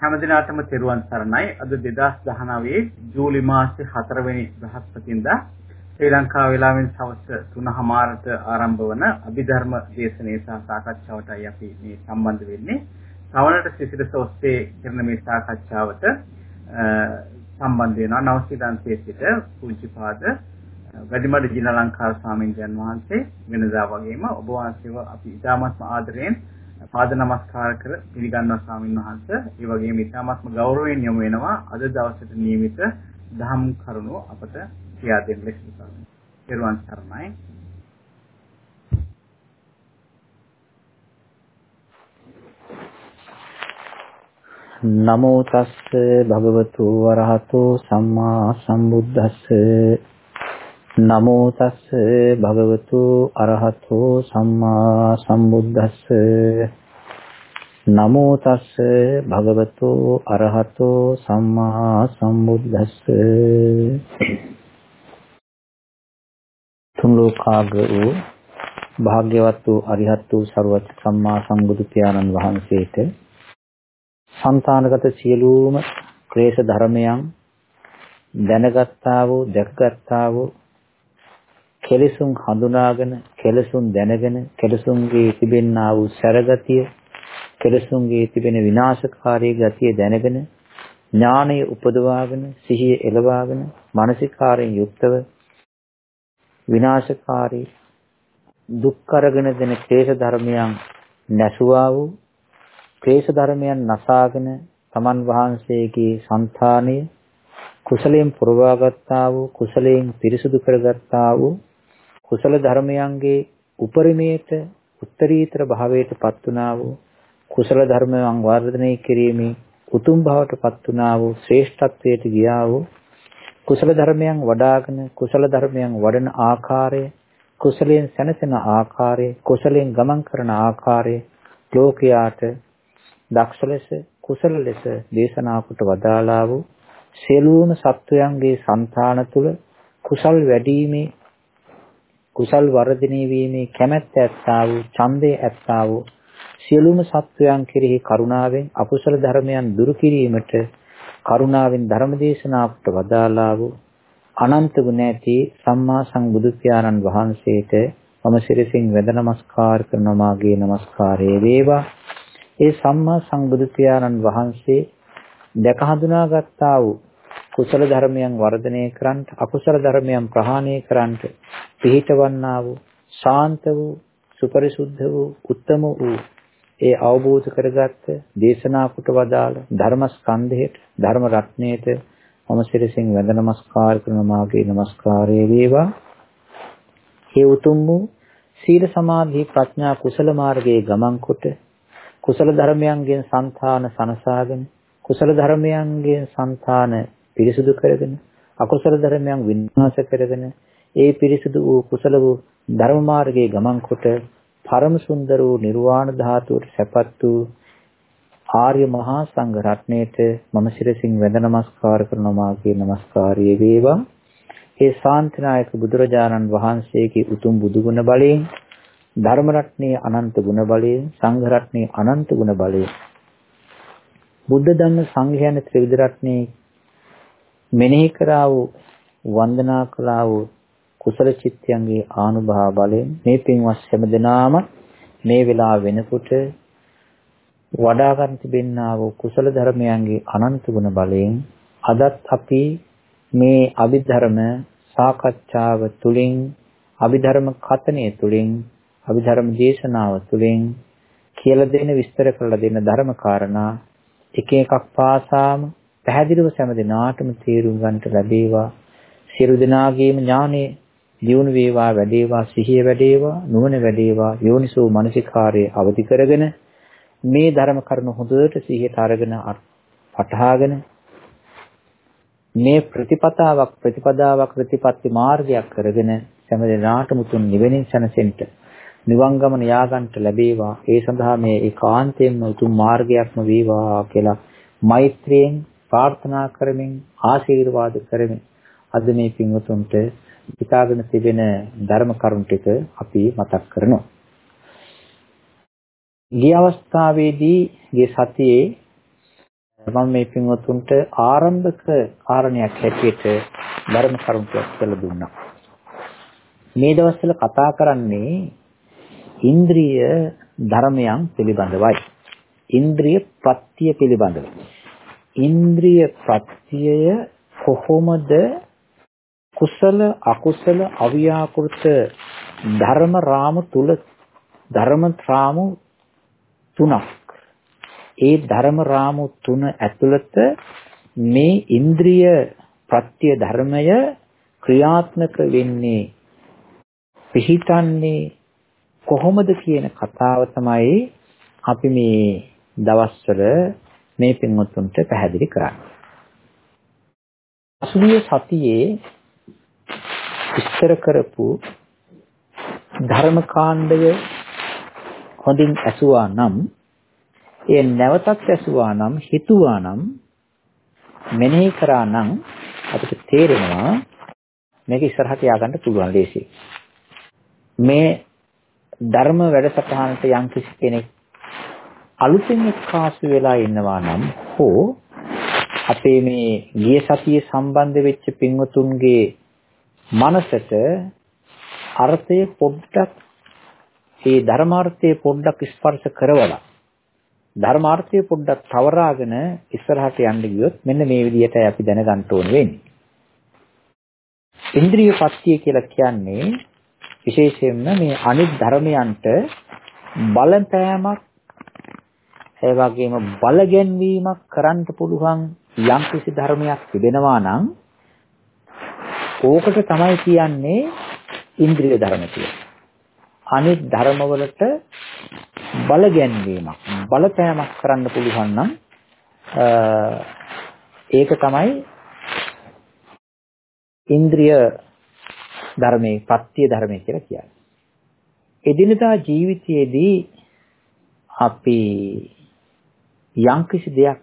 හැමදිනාටම තෙරුවන් සරණයි. අද 2019 ජූලි මාසේ 4 වෙනි බ්‍රහස්පතින්දා ශ්‍රී ලංකා වේලාවෙන් සවස් 3:00මාරට ආරම්භ වන අභිධර්ම දේශනේ සහ සාකච්ඡාවටයි අපි මේ සම්බන්ධ වෙන්නේ. සවනට සිසිලස ඔස්සේ කරන මේ සාකච්ඡාවට සම්බන්ධ වෙනවා නවසීලන්තයේ සිට පුංචිපාද වැඩිමඩ ජිනලංකාර ස්වාමීන් වහන්සේ වෙනදා වගේම ඔබ වහන්සේව අපි ඉතාමත්ම ආදරයෙන් පාද නමස්කාර කර පිළිගන්නවා ස්වාමීන් වහන්සේ. ඒ වගේම ඉතාමත්ම ගෞරවයෙන් යොමු වෙනවා අද දවසට නියමිත දහම් කරුණු අපට කියා දෙන්න ලෙස ස්වාමීන්. පෙරවන් සරණයි. නමෝ තස්ස භගවතු වරහතෝ සම්මා සම්බුද්දස්ස නමෝ තස්ස භගවතු අරහතෝ සම්මා සම්බුද්දස්ස නමෝ තස්ස භගවතෝ අරහතෝ සම්මා සම්බුද්දස්ස. තුන් ලෝකාග වූ භාග්‍යවත් වූ අරිහත් වූ ਸਰවත් සම්මා සම්බුදු පියාණන් වහන්සේට సంతానගත සියලුම ක්ලේශ ධර්මයන් දැනගත්තා වූ දැකගත්තා වූ කෙලසුන් හඳුනාගෙන කෙලසුන් දැනගෙන කෙලසුන්ගේ තිබෙන්නා වූ සරගතිය කෙලෙසුන්ගේ තිබෙන විනාශකාරී ගතිය දැනගෙන ඥානය උපදවාගෙන සිහිය එළවාගෙන මානසිකාරයෙන් යුක්තව විනාශකාරී දුක් කරගෙන දෙන ක්ලේශ ධර්මයන් නැසුවා වූ ක්ලේශ ධර්මයන් නසාගෙන තමන් වහන්සේගේ సంతානය කුසලයෙන් පුරවාගත්තා වූ කුසලයෙන් පිරිසුදු කරගත්තා වූ කුසල ධර්මයන්ගේ උපරිමයට උත්තරීතර භාවයට පත් වුණා වූ කුසල ධර්මයන් වර්ධනය කිරීමේ උතුම් භාවයට පත් වුණා වූ ශ්‍රේෂ්ඨත්වයට ගියා වූ කුසල ධර්මයන් වඩාගෙන කුසල ධර්මයන් වඩන ආකාරය කුසලයෙන් සැනසෙන ආකාරය කුසලයෙන් ගමන් කරන ආකාරය ලෝකයාට දක්ෂ ලෙස කුසල ලෙස දේශනා කොට වදාළා වූ සියලුම සත්වයන්ගේ సంతාන තුල කුසල් වැඩිීමේ කුසල් වර්ධනය වීමේ කැමැත්ත ඇත්තා වූ ඡන්දේ ඇත්තා වූ සියලුම සත්වයන් කෙරෙහි කරුණාවෙන් අකුසල ධර්මයන් දුරු කිරීමට කරුණාවෙන් ධර්මදේශනාවට වදාළා වූ අනන්ත ගුණ ඇති සම්මා සම්බුදු පියාණන් වහන්සේට මම සිරසින් වැඳ නමස්කාර කරනවා මාගේ නමස්කාරය වේවා. ඒ සම්මා සම්බුදු පියාණන් වහන්සේ දැක හඳුනාගත්තා වූ කුසල ධර්මයන් වර්ධනය කරන්නට අකුසල ධර්මයන් ප්‍රහාණය කරන්නට පිහිටවන්නා වූ ශාන්ත වූ සුපරිසුද්ධ වූ උත්තම වූ ඒ අවබෝධ කරගත්ත දේශනා කොට වදාළ ධර්ම ස්කන්ධයට ධර්ම රත්ණයට මම සිරසින් වැඳ නමස්කාර කරන මාගේ නමස්කාරය වේවා. හේ උතුම් වූ සීල සමාධි ප්‍රඥා කුසල මාර්ගයේ ගමන් කොට කුසල ධර්මයන්ගෙන් సంతාන සනසාගෙන කුසල ධර්මයන්ගෙන් సంతාන පිරිසුදු කරගෙන අකුසල ධර්මයන් විනාශ කරගෙන ඒ පිරිසුදු වූ කුසල වූ ධර්ම මාර්ගයේ ගමන් කොට පරම සුන්දර වූ නිර්වාණ ධාතුවට සැපත් වූ ආර්ය මහා සංඝ රත්නයේට මම සිරසින් වැඳ නමස්කාර කරනවා මාගේ නමස්කාරය වේවා. ඒ ශාන්තිනායක බුදුරජාණන් වහන්සේගේ උතුම් බුදු ගුණ බලයෙන් ධර්ම රත්නයේ අනන්ත ගුණ බලයෙන් සංඝ රත්නයේ අනන්ත ගුණ බලයෙන් බුද්ධ ධම්ම සංඝ යන ත්‍රිවිධ රත්නයේ මෙනෙහි කරා වූ වන්දනා කළා වූ කුසල චිත්තයන්ගේ ආනුභාව බලයෙන් මේ පින්වත් හැමදෙනාම මේ වෙලාව වෙනකොට වඩා ගන්න තිබෙන්නා වූ කුසල ධර්මයන්ගේ අනන්ත ගුණ බලයෙන් අදත් අපි මේ අභිධර්ම සාකච්ඡාව තුළින් අභිධර්ම කතනය තුළින් අභිධර්ම දේශනාව තුළින් කියලා දෙන විස්තර කරලා දෙන ධර්ම කාරණා එක එකක් පාසාම පැහැදිලිව සෑම දිනාටම තේරුම් ගන්නට ලැබේවා. සියලු දෙනාගේම ඥානෙ දියුණු වේවා වැඩේවා සිහිය වැඩේවා නුවණ වැඩේවා යෝනිසෝ මනසිකාරයේ අවදි කරගෙන මේ ධර්ම කරුණු හොඳට සිහියට අරගෙන පටහාගෙන මේ ප්‍රතිපදාවක් ප්‍රතිපදාවක් ප්‍රතිපත්ති මාර්ගයක් කරගෙන සෑම දිනාටම තුන් නිවෙනින් සැනසෙන්න නිවන් ගමන යාගන්ට ලැබේවා. ඒ සඳහා මේ ඒකාන්තයෙන්ම උතුම් මාර්ගයක්ම වේවා කියලා මෛත්‍රියෙන් ප්‍රාර්ථනා කරමින් ආශිර්වාද කරමින් අද මේ පින්වතුන්ට හිතාගෙන තිබෙන ධර්ම කරුණු ටික අපි මතක් කරනවා. ගිය අවස්ථාවේදී ගිය සතියේ මම මේ පින්වතුන්ට ආරම්භක කාරණයක් හැටියට ධර්ම කරුණක් කියලා දුන්නා. මේ දවස්වල කතා කරන්නේ ඉන්ද්‍රිය ධර්මයන් පිළිබඳවයි. ඉන්ද්‍රිය ප්‍රත්‍ය පිළිබඳව. ඉන්ද්‍රිය ප්‍රත්‍යය කොහොමද කුසල අකුසල අව්‍යාකෘත ධර්ම රාමු තුල ධර්ම රාමු තුනක් ඒ ධර්ම රාමු තුන ඇතුළත මේ ඉන්ද්‍රිය ප්‍රත්‍ය ධර්මය ක්‍රියාත්මක වෙන්නේ පිහිටන්නේ කොහොමද කියන කතාව තමයි අපි මේ දවස්වල මේ පින්වත්තුන්ට පැහැදිලි කරන්නේ. අසුභිය සතියේ විස්තර කරපු ධර්මකාණ්ඩය හොඳින් ඇසුවා නම් ඒ නැවතත් ඇසුවා නම් හිතුවා නම් මෙනෙහි කරා නම් අපිට තේරෙනවා මේක ඉස්සරහට ය아가න්න පුළුවන් ලේසි. මේ ධර්ම වැඩසටහනට යම් කිසි කෙනෙක් අලුතෙන් එක්කාසු වෙලා ඉන්නවා නම් හෝ අපේ මේ ගිය සතියේ සම්බන්ධ වෙච්ච පින්වතුන්ගේ මනසට අර්ථය පොඩ්ඩක් ඒ ධර්මාර්ථය පොඩ්ඩක් ස්පර්ශ කරවලා ධර්මාර්ථය පොඩ්ඩක් තවරාගෙන ඉස්සරහට යන්න ගියොත් මෙන්න මේ විදිහටයි අපි දැනගන්න ඕන වෙන්නේ. ඉන්ද්‍රිය පත්‍ය කියලා කියන්නේ විශේෂයෙන්ම මේ අනිත් ධර්මයන්ට බලපෑමක් ඒ වගේම බල ගැන්වීමක් කරන්න පුළුවන් යම්කිසි ධර්මයක් තිබෙනවා නම් ඕකට තමයි කියන්නේ ඉන්ද්‍රිය ධර්ම කියලා. අනිත් ධර්මවලට බල ගැන්වීමක් බලපෑමක් කරන්න පුළුවන් නම් ඒක තමයි ඉන්ද්‍රිය ධර්මයේ පත්‍ය ධර්මයේ කියලා කියන්නේ. එදිනදා ජීවිතයේදී අපි යම්කිසි දෙයක්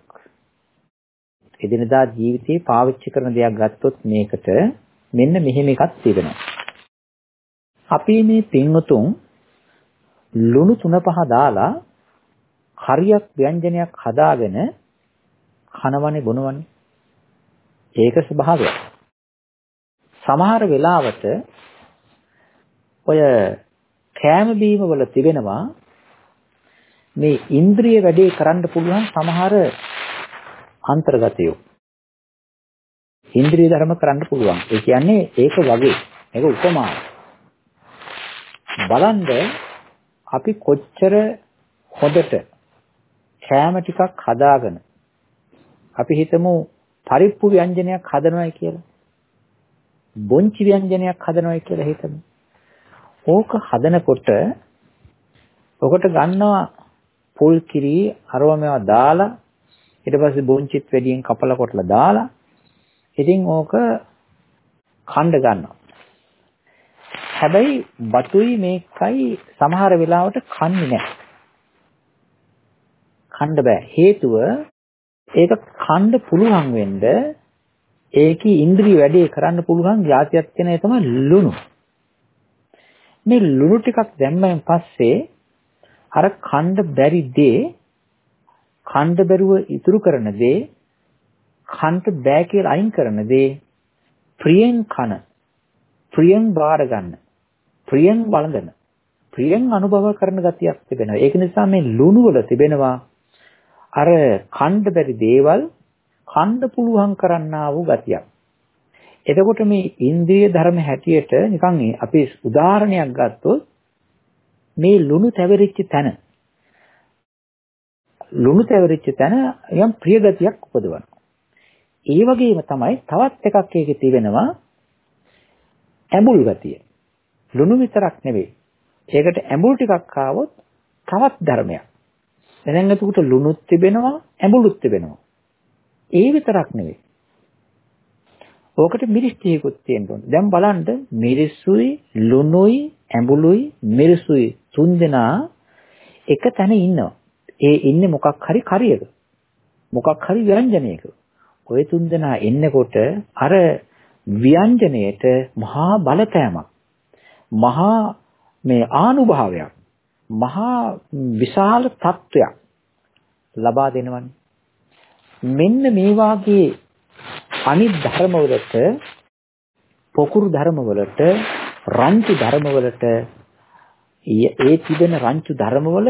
එදිනදා ජීවිතේ පාවිච්චි කරන දෙයක් ගත්තොත් මේකට මෙන්න මෙහෙම එකක් තිබෙනවා. අපි මේ පින්වතුන් ලුණු තුන පහ දාලා හරියක් ව්‍යංජනයක් හදාගෙන කනවනේ බොනවනේ. ඒක ස්වභාවයක්. සමහර වෙලාවට ඔය කෑම බීම වල තිබෙනවා මේ ඉන්ද්‍රිය වැඩේ කරන්න පුළුවන් සමහර අන්තර්ගතයෝ. ඉන්ද්‍රිය ධර්ම කරන්න පුළුවන්. ඒ කියන්නේ ඒක වගේ. ඒක උපමාවක්. බලන්න අපි කොච්චර හොඳට කෑම ටිකක් හදාගෙන අපි හිතමු පරිප්පු ව්‍යංජනයක් හදනවායි කියලා. බොංචි ව්‍යංජනයක් හදනවායි කියලා හිතමු. ඕක හදනකොට ඔකට ගන්නවා පොල් කිරි අරව මේවා දාලා ඊට පස්සේ බොංචිත් වැඩියෙන් කපලා කොටලා දාලා ඉතින් ඕක කණ්ඩ ගන්නවා. හැබැයි බතුයි මේකයි සමහර වෙලාවට කන්නේ නැහැ. කන්න බෑ. හේතුව ඒක කන්න පුළුවන් වෙන්න ඒකේ ඉන්ද්‍රිය වැඩේ කරන්න පුළුවන් જાතියක් වෙන ඒ තමයි ලුණු. මේ ලුණු ටිකක් දැම්මෙන් පස්සේ අර කන්න බැරි දේ කන්න බැරුව ඉතුරු කරන දේ කන්ට බෑ කියලා අයින් කරන දේ ප්‍රියෙන් කන ප්‍රියෙන් බාර ගන්න ප්‍රියෙන් වළඳන ප්‍රියෙන් අනුභව කරන ගතියක් තිබෙනවා. ඒක නිසා මේ ලුණු වල තිබෙනවා අර කණ්ඩ බැරි දේවල් කණ්ඩ පුළුවන් කරන්නා වූ ගතියක්. එතකොට මේ ඉන්ද්‍රිය ධර්ම හැටියට නිකන් අපි උදාහරණයක් ගත්තොත් මේ ලුණු තැවරිච්ච තැන ලුණු තැවරිච්ච තැන යම් ප්‍රිය ගතියක් උපදවනවා. ඒ වගේම තමයි තවත් එකක් ඒකේ තිබෙනවා ඇඹුල් ගතිය. ලුණු විතරක් නෙවෙයි. ඒකට ඇඹුල් ටිකක් ආවොත් තවත් ධර්මයක්. දැන් එතකොට ලුණුත් තිබෙනවා ඇඹුලුත් තිබෙනවා. ඒ විතරක් නෙවෙයි. ඕකට මිරිස් ටිකකුත් තියෙන්න ඕනේ. දැන් බලන්න මිරිසුයි ලුණුයි ඇඹුලුයි මිරිසුයි තුන්දෙනා එක තැන ඉන්නවා. ඒ ඉන්නේ මොකක් හරි කරියක. මොකක් හරි ව්‍යංජනයක. ඔය තුන්දෙනා එන්නකොට අර ව්‍යංජනයේට මහා බලපෑමක් මහා මේ ආනුභාවයක් මහා විශාල තත්වයක් ලබා දෙනවනේ. මෙන්න මේ වාගේ අනිත් ධර්මවලට පොකුරු ධර්මවලට රංචු ධර්මවලට ඒ තිබෙන රංචු ධර්මවල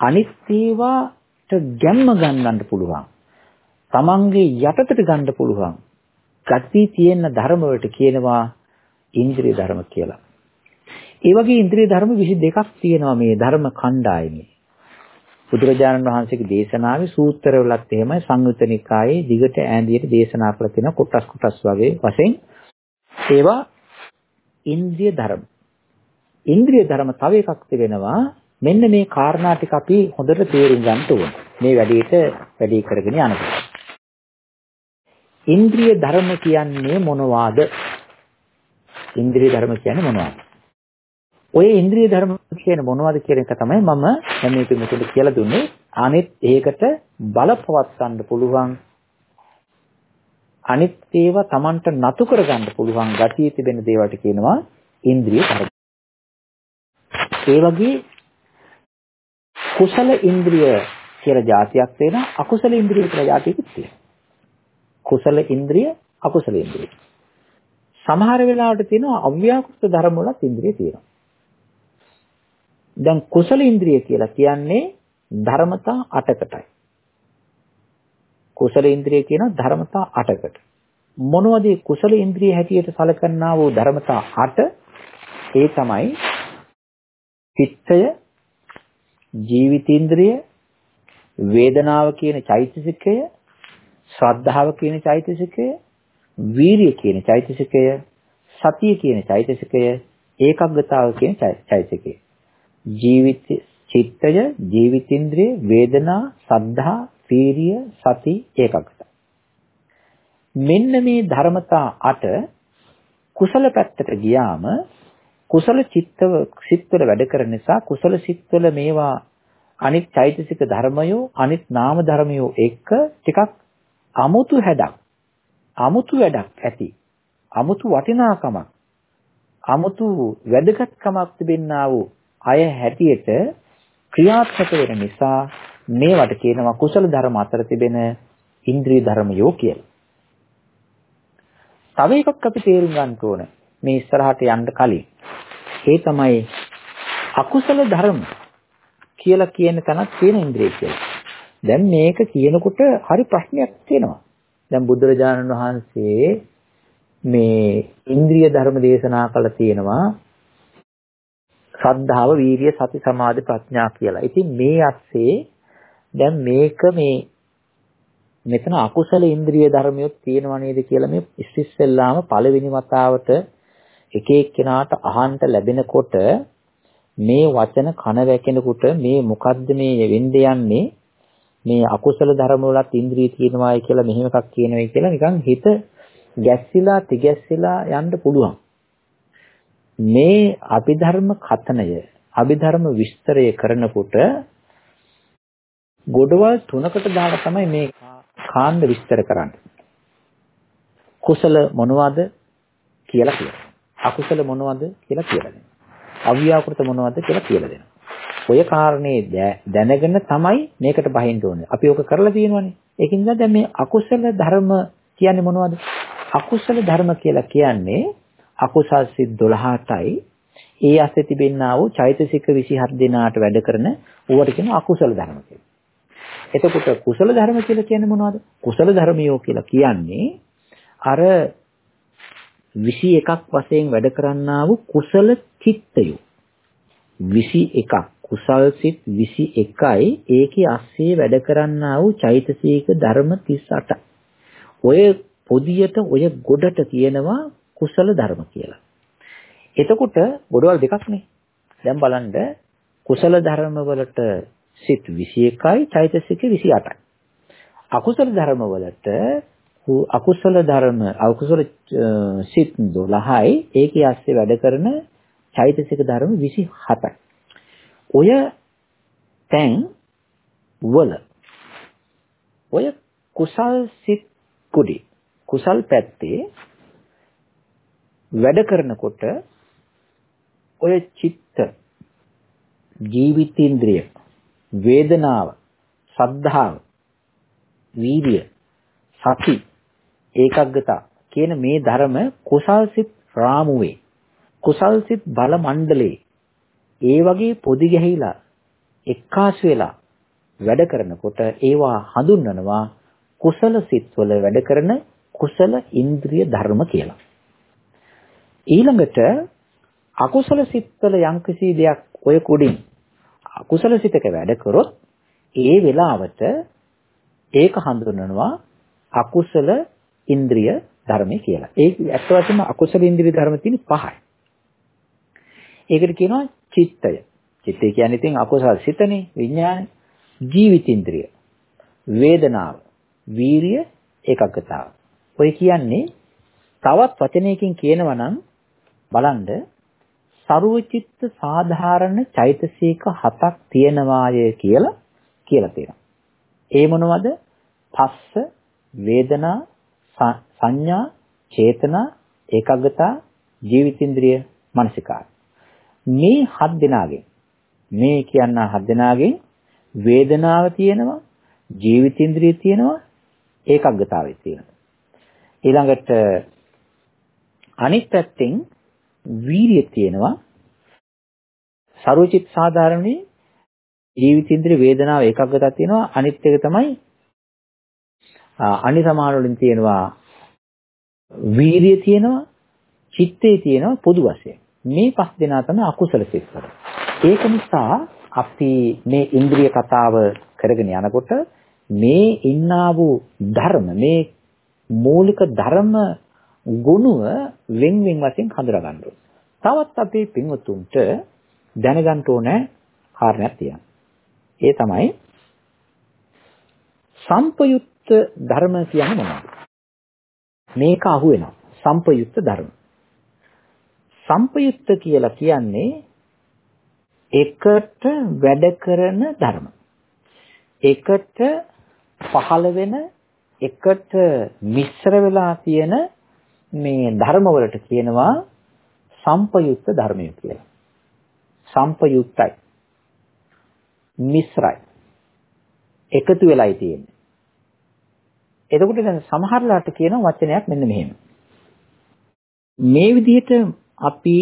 අනිත් ඒවාට ගැම්ම ගන්නන්න පුළුවන්. තමන්ගේ යටතට ගන්න පුළුවන්. ගති තියෙන ධර්ම වලට කියනවා ඉන්ද්‍රිය ධර්ම කියලා. ඒ වගේ ඉන්ද්‍රිය ධර්ම 22ක් තියෙනවා මේ ධර්ම කණ්ඩායමේ. බුදුරජාණන් වහන්සේගේ දේශනාවේ සූත්‍රවලත් එහෙමයි සංයුත නිකායේ දිගට ඈඳියට දේශනා කළ තියෙන කොටස් කොටස් වගේ වශයෙන් ඒවා ඉන්ද්‍රිය ධර්ම. ඉන්ද්‍රිය ධර්ම තව එකක් තිබෙනවා මෙන්න මේ කාරණා ටික අපි හොඳට තේරුම් ගන්න ඕන. මේ වැඩේට වැඩි කරගෙන යනකොට. ඉන්ද්‍රිය ධර්ම කියන්නේ මොනවාද? ඉන්ද්‍රිය ධර්ම කියන්නේ මොනවද? ඔය ඉන්ද්‍රිය ධර්ම කියන්නේ මොනවද කියන එක තමයි මම දැන් මේක මෙතන කියලා දුන්නේ. අනිත් ඒකට බලපවත් ගන්න පුළුවන් අනිත් ඒවා Tamanට නතු කරගන්න පුළුවන් ගතිය තිබෙන දේවල්ට කියනවා ඉන්ද්‍රිය ධර්ම. ඒ වගේ කුසල ඉන්ද්‍රිය කියලා જાතියක් වෙනවා අකුසල ඉන්ද්‍රිය කියලා જાතියකුත් තියෙනවා. කුසල ඉන්ද්‍රිය අකුසල ඉන්ද්‍රිය. සමහර වෙලාවට තියෙනවා අව්‍යාකෘත ධර්ම වලත් ඉන්ද්‍රිය තියෙනවා. දැන් කුසල ඉන්ද්‍රිය කියලා කියන්නේ ධර්මතා 8කටයි. කුසල ඉන්ද්‍රිය කියන ධර්මතා 8කට. මොනවද කුසල ඉන්ද්‍රිය හැටියට සැලකන්නා වූ ධර්මතා 8? ඒ තමයි චිත්තය, ජීවිතේන්ද්‍රිය, වේදනාව කියන චෛතසිකය, ශ්‍රද්ධාව කියන චෛතසිකය, වීරිය කියන චෛතසිකය, සතිය කියන චෛතසිකය, ඒකග්ගතාව කියන චෛතසිකය. ජීවිත චිත්තය ජීවිතින්ද්‍රිය වේදනා සද්ධා වීරිය සති ඒකග්ගත මෙන්න මේ ධර්මතා අට කුසල පැත්තට ගියාම කුසල චිත්තව සිත්වල වැඩ කරන නිසා කුසල සිත්වල මේවා අනිත් චෛතසික ධර්මයෝ අනිත් නාම ධර්මයෝ එක්ක ටිකක් අමුතු හැඩක් අමුතු වැඩක් ඇති අමුතු වටිනාකමක් අමුතු වැදගත්කමක් තිබෙන්නා වූ අය හැටියට ක්‍රියාත්මක වෙන නිසා මේවට කියනවා කුසල ධර්ම අතර තිබෙන ඉන්ද්‍රිය ධර්මයෝ කියලා. තව එකක් අපි තේරුම් ගන්න ඕන මේ ඉස්සරහට යන්න කලින්. ඒ තමයි අකුසල ධර්ම කියලා කියන තැනක් තියෙන ඉන්ද්‍රිය කියලා. දැන් මේක කියනකොට හරි ප්‍රශ්නයක් තියෙනවා. දැන් බුදුරජාණන් වහන්සේ මේ ඉන්ද්‍රිය ධර්ම දේශනා කළ තියෙනවා ශ්‍රද්ධාව, වීරිය, සති, සමාධි, ප්‍රඥා කියලා. ඉතින් මේ ඇස්සේ දැන් මේක මේ මෙතන අකුසල ඉන්ද්‍රිය ධර්මියොත් තියෙනව නේද කියලා මේ ඉස්සෙල්ලාම පළවෙනි වතාවට එක එක්කෙනාට අහන්න ලැබෙනකොට මේ වචන කන වැකෙනකොට මේ මොකද්ද මේ වෙන්නේ යන්නේ මේ අකුසල ධර්ම වලත් ඉන්ද්‍රිය තියෙනවායි කියලා මෙහෙම එකක් කියනවායි කියලා නිකන් හිත ගැස්සිලා තිගැස්සිලා යන්න පුළුවන්. මේ අභිධර්ම කතනය අභිධර්ම විස්තරය කරනකොට ගොඩවල් තුනකට දාලා තමයි මේ කාණ්ඩ විස්තර කරන්නේ. කුසල මොනවද කියලා කියනවා. අකුසල මොනවද කියලා කියලා දෙනවා. අව්‍යාකෘත මොනවද කියලා කියලා දෙනවා. ඔය කාරණේ දැනගෙන තමයි මේකට බහින්න ඕනේ. අපි ඔක කරලා තියෙනවනේ. ඒකින්ද දැන් මේ අකුසල ධර්ම කියන්නේ මොනවද? අකුසල ධර්ම කියලා කියන්නේ අකුසල් සිත් 12ටයි ඒ ඇස්සේ තිබෙන්නා වූ චෛතසික 27 දෙනාට වැඩ කරන ඌවට කියන අකුසල ධර්ම කියලා. එතකොට කුසල ධර්ම කියලා කියන්නේ මොනවද? කුසල ධර්මියෝ කියලා කියන්නේ අර 21ක් වශයෙන් වැඩ කරන්නා වූ කුසල චිත්තයෝ. 21ක් කුසල් සිත් 21යි ඒකේ ASCII වැඩ කරන්නා වූ චෛතසික ධර්ම 38. ඔය පොදියට ඔය ගොඩට කියනවා කුසල ධර්ම කියලා. එතකොට ගොඩවල් දෙකක් නේ. දැන් බලන්න කුසල ධර්ම වලට සිත් 21යි චෛතසික 28යි. අකුසල ධර්ම වලට අකුසල ධර්ම අකුසල සිත් 12යි ඒකේ ඇස්සේ වැඩ කරන චෛතසික ධර්ම 27යි. ඔය තැන් වල ඔය කුසල් සිත් කුඩි කුසල් පැත්තේ වැඩ කරනකොට ඔය චිත්ත ජීවිතේන්ද්‍රිය වේදනාව සද්ධාව වීර්ය සති ඒකග්ගතා කියන මේ ධර්ම කුසල්සිත රාමුවේ කුසල්සිත බල මණ්ඩලේ ඒ වගේ පොදි ගැහිලා එක්කාසු වෙලා වැඩ කරනකොට ඒවා හඳුන්වනවා කුසල සිත්වල වැඩ කරන කුසල ඉන්ද්‍රිය ධර්ම කියලා. ඊළඟට අකුසල සිත්වල යම්කිසි දෙයක් ඔය කුඩින් අකුසල සිතක වැඩ කරොත් ඒ වෙලාවට ඒක හඳුන්වනවා අකුසල ඉන්ද්‍රිය ධර්මය කියලා. ඒ ඇත්ත වශයෙන්ම අකුසල ඉන්ද්‍රිය ධර්ම තියෙන පහයි. ඒකට කියනවා චිත්තය. චිත්තය කියන්නේ ඉතින් අකුසල සිතනේ විඥානේ. ජීවිතින්ද්‍රිය. වේදනාව. වීරිය ඒකග්ගතාව. ඔය කියන්නේ තවත් වචනයකින් කියනවා නම් බලන්න ਸਰවචිත්ත සාධාරණ චෛතසික හතක් තියෙනවාය කියලා කියලා තියෙනවා. ඒ මොනවද? පස්ස, වේදනා, සංඥා, චේතනා, ඒකග්ගතා, ජීවිතින්ද්‍රිය, මානසිකාර. මේ හත් දෙනාගෙන් මේ කියන හත් දෙනාගෙන් වේදනාව තියෙනවා, ජීවිතින්ද්‍රිය තියෙනවා, ඒකග්ගතාවය තියෙනවා. ඊළඟට අනිත් පැත්තෙන් වීරිය තියෙනවා. සරුවචිත් සාධාරණේ ජීවිතින්ද්‍රිය වේදනාව ඒකග්ගතාවක් තියෙනවා. අනිත් එක තමයි අනිසමාන වලින් තියෙනවා වීරිය තියෙනවා, චිත්තේ තියෙනවා පොදු වශයෙන්. මේ පස් දෙනා තමයි අකුසල සිත්වල. ඒක නිසා අපි මේ ඉන්ද්‍රිය කතාව කරගෙන යනකොට මේ ඉන්නා වූ ධර්ම මේ මූලික ධර්ම ගුණය වෙන් වෙන් වශයෙන් හඳුනා ගන්න ඕනේ. තවත් අපේ පින්වතුන්ට දැනගන්න ඕනේ කාරණයක් තියෙනවා. ඒ තමයි සම්පයුක්ත ධර්ම කියන්නේ මොනවද? මේක අහු වෙනවා. සම්පයුක්ත ධර්ම. සම්පයුක්ත කියලා කියන්නේ එකට වැඩ කරන ධර්ම. එකට පහළ වෙන එකට මිශ්‍ර වෙලා තියෙන මේ ධර්ම වලට කියනවා සම්පයුක්ත ධර්මය කියලා. සම්පයුක්තයි. මිශ්‍රයි. එකතු වෙලයි තියෙන්නේ. එතකොට දැන් සමහරලාට කියන වචනයක් මෙන්න මෙහෙම. මේ විදිහට අපි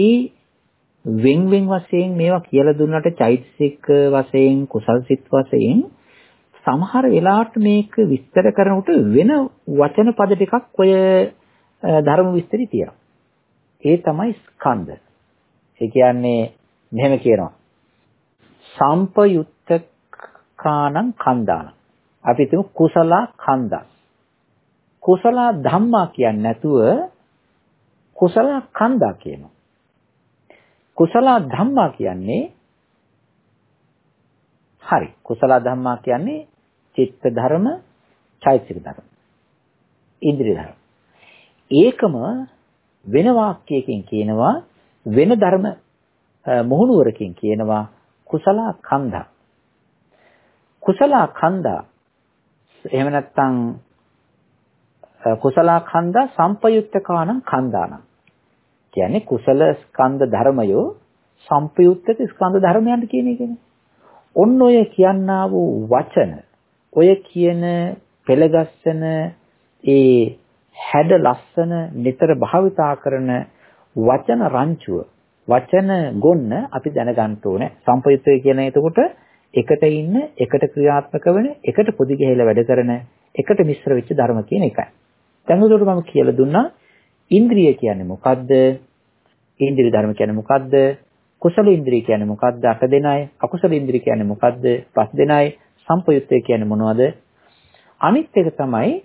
වෙන් වෙන් වශයෙන් මේවා කියලා දුන්නාට චෛතසික වශයෙන් කුසල් සිත් වශයෙන් සමහර වෙලාවට මේක විස්තර කරනකොට වෙන වචන පද ටිකක් ඔය ධර්ම විස්තරي තියෙනවා. ඒ තමයි ස්කන්ධ. ඒ කියන්නේ මෙහෙම කියනවා. සම්පයුත්තකානං කන්දාන. අපි හිතමු කුසල කන්දා. කුසල ධම්මා කියන්නේ නැතුව කුසල කන්දා කියනවා. කුසල ධම්මා කියන්නේ හරි. කුසල ධම්මා කියන්නේ චිත්ත ධර්ම, චෛතසික ධර්ම. ඉන්ද්‍රිය ධර්ම. ඒකම වෙන වාක්‍යයකින් කියනවා වෙන ධර්ම මොහුනුවරකින් කියනවා කුසල කන්දා. කුසල කන්දා එහෙම නැත්නම් කුසල කන්දා සම්පයුක්තකානම් කන්දානම්. කියන්නේ කුසල ස්කන්ධ ධර්මයෝ සම්පයුක්තක ස්කන්ධ ධර්මයන්ට කියන එකනේ. ඔන්න ඔය කියන්නා වූ වචන ඔය කියන පෙළගස්සන ඒ හැඩ ලස්සන නිතර භාවිතා කරන වචන රංචුව වචන ගොන්න අපි දැනගන්න ඕනේ සම්පයුත්තය කියන එතකොට එකට ඉන්න එකට ක්‍රියාත්මක වෙන එකට පොදි ගහලා වැඩ කරන එකට මිශ්‍ර වෙච්ච ධර්ම කියන එකයි. දැන් උඩට මම කියලා දුන්නා ඉන්ද්‍රිය කියන්නේ මොකද්ද? ඉන්ද්‍රිය ධර්ම කියන්නේ මොකද්ද? කුසල ඉන්ද්‍රිය කියන්නේ මොකද්ද? අට දෙනයි. අකුසල ඉන්ද්‍රිය කියන්නේ මොකද්ද? පස් දෙනයි. සම්පයුත්තය කියන්නේ මොනවද? අනිත් එක තමයි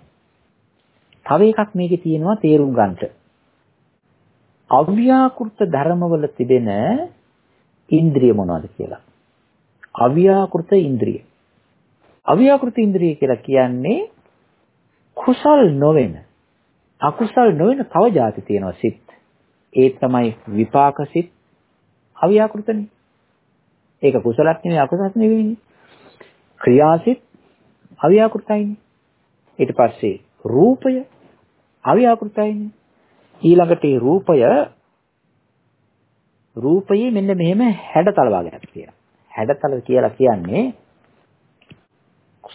තව එකක් මේකේ තියෙනවා තේරුම් ගන්නට. අව්‍යාකෘත ධර්මවල තිබෙන ඉන්ද්‍රිය මොනවද කියලා. අව්‍යාකෘත ඉන්ද්‍රිය. අව්‍යාකෘත ඉන්ද්‍රිය කියලා කියන්නේ කුසල් නොවන අකුසල් නොවන තව જાති තියෙනවා සිත්. ඒ තමයි විපාක සිත් අව්‍යාකෘතනේ. ඒක කුසලක් නෙවෙයි අකුසලක් නෙවෙයිනේ. ක්‍රියාසිත අව්‍යාකෘතයිනේ. ඊට පස්සේ රූපය අව්‍යාකෘතයිනේ. ඊළඟට මේ රූපය රූපයේ මෙන්න මෙහෙම හැඩතල වගේක් තියෙනවා. හැඩතල කියලා කියන්නේ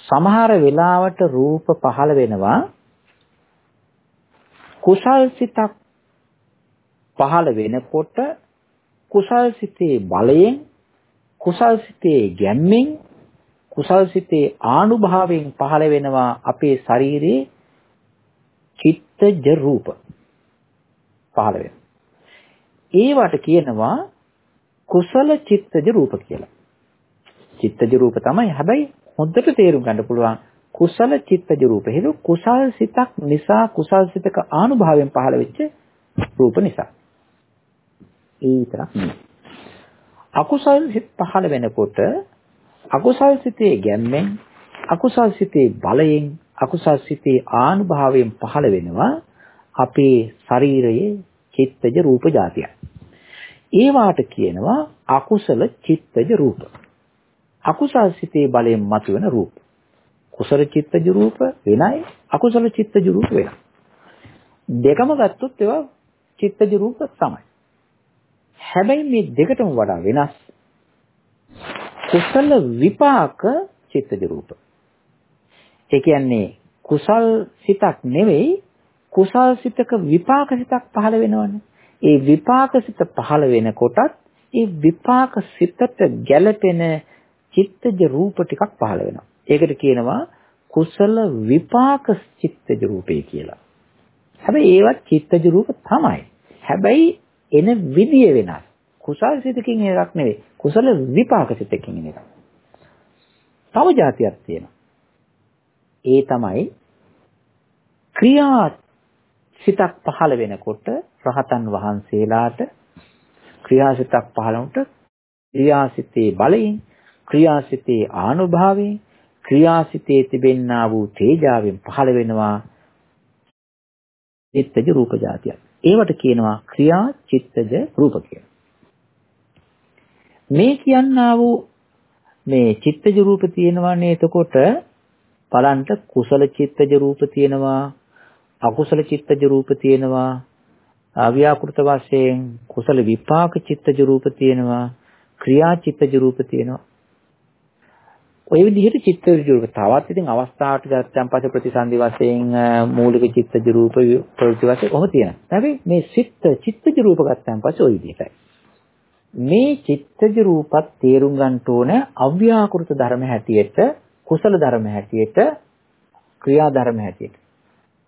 සමහර වෙලාවට රූප පහළ වෙනවා කුසල් සිතක් පහළ වෙනකොට කුසල් සිතේ බලයෙන් කුසල් සිතේ ගැම්මෙන් කුසල් සිතේ ආනුභාවයෙන් පහළ වෙනවා අපේ ශරීරයේ චිත්තජ රූප පහළ වෙනවා. ඒවට කියනවා කුසල චිත්තජ රූප කියලා. චිත්තජ රූප තමයි හැබැයි හොඳට තේරුම් ගන්න පුළුවන් කුසල චිත්තජ රූප. ඒක කුසල් සිතක් නිසා කුසල් සිතක ආනුභාවයෙන් පහළ වෙච්ච රූප නිසා. ඒ විතරක් නෙමෙයි. අකුසල් සිත් පහළ වෙනකොට අකුසල් සිතේ ගැම්මෙන් අකුසල් සිතේ බලයෙන් අකුසල් සිතේ ආනුභාවයෙන් පහළ වෙනවා අපේ ශරීරයේ චිත්තජ රූප જાතිය. ඒ වාට කියනවා අකුසල චිත්තජ රූප. අකුසල් සිතේ බලයෙන් මතුවෙන රූප. කුසල චිත්තජ රූප වෙනයි අකුසල චිත්තජ රූප වෙනයි. දෙකම ගත්තොත් ඒවා චිත්තජ රූප තමයි. හැබැයි මේ දෙකටම වඩා වෙනස් කුසල විපාක චිත්තජ රූප. ඒ කියන්නේ කුසල් සිතක් නෙවෙයි කුසල් සිතක විපාක සිතක් පහළ වෙනවනේ. ඒ විපාක සිත පහළ වෙනකොටත් ඒ විපාක සිතට ගැළපෙන චිත්තජ රූප ටිකක් පහළ වෙනවා. ඒකට කියනවා කුසල විපාක චිත්තජ රූපේ කියලා. හැබැයි ඒවත් චිත්තජ රූප තමයි. හැබැයි එන විදිය වෙනස්. කුසල් සිතකින් එකක් නෙවෙයි. කුසල විපාක සිතකින් එන එකක්. තව જાතියක් තියෙනවා. ඒ තමයි ක්‍රියා සිතක් පහළ වෙනකොට රහතන් වහන්සේලාට ක්‍රියාසිතක් පහළ වුණට ක්‍රියාසිතේ බලයෙන් ක්‍රියාසිතේ ආනුභාවයෙන් ක්‍රියාසිතේ තිබෙන්නා වූ තේජාවෙන් පහළ වෙනවා චිත්තජ රූප જાතියක්. ඒවට කියනවා ක්‍රියා චිත්තජ රූප කියලා. මේ කියන්නා වූ මේ චිත්තජ රූප තියෙනවානේ එතකොට බලන්න කුසල චිත්තජ රූප තියෙනවා අකුසල චිත්තජ රූප තියෙනවා අව්‍යාකෘත වශයෙන් කුසල විපාක චිත්තජ රූප තියෙනවා ක්‍රියා චිත්තජ රූප තියෙනවා ඔය විදිහට චිත්තජ රූප තවත් ඉතින් අවස්ථාවට ගත්තන් පස්සේ ප්‍රතිසන්දි වශයෙන් මූලික චිත්තජ රූප ප්‍රවෘත්ති වශයෙන් කොහොම තියෙනවා හැබැයි මේ සිත් චිත්තජ රූප ගත්තන් පස්සේ ওই විදිහටයි මේ චිත්තජ රූපත් තේරුම් ගන්න ඕන අව්‍යාකෘත ධර්ම හැටියට කුසල ධර්ම හැටියට ක්‍රියා ධර්ම හැටියට.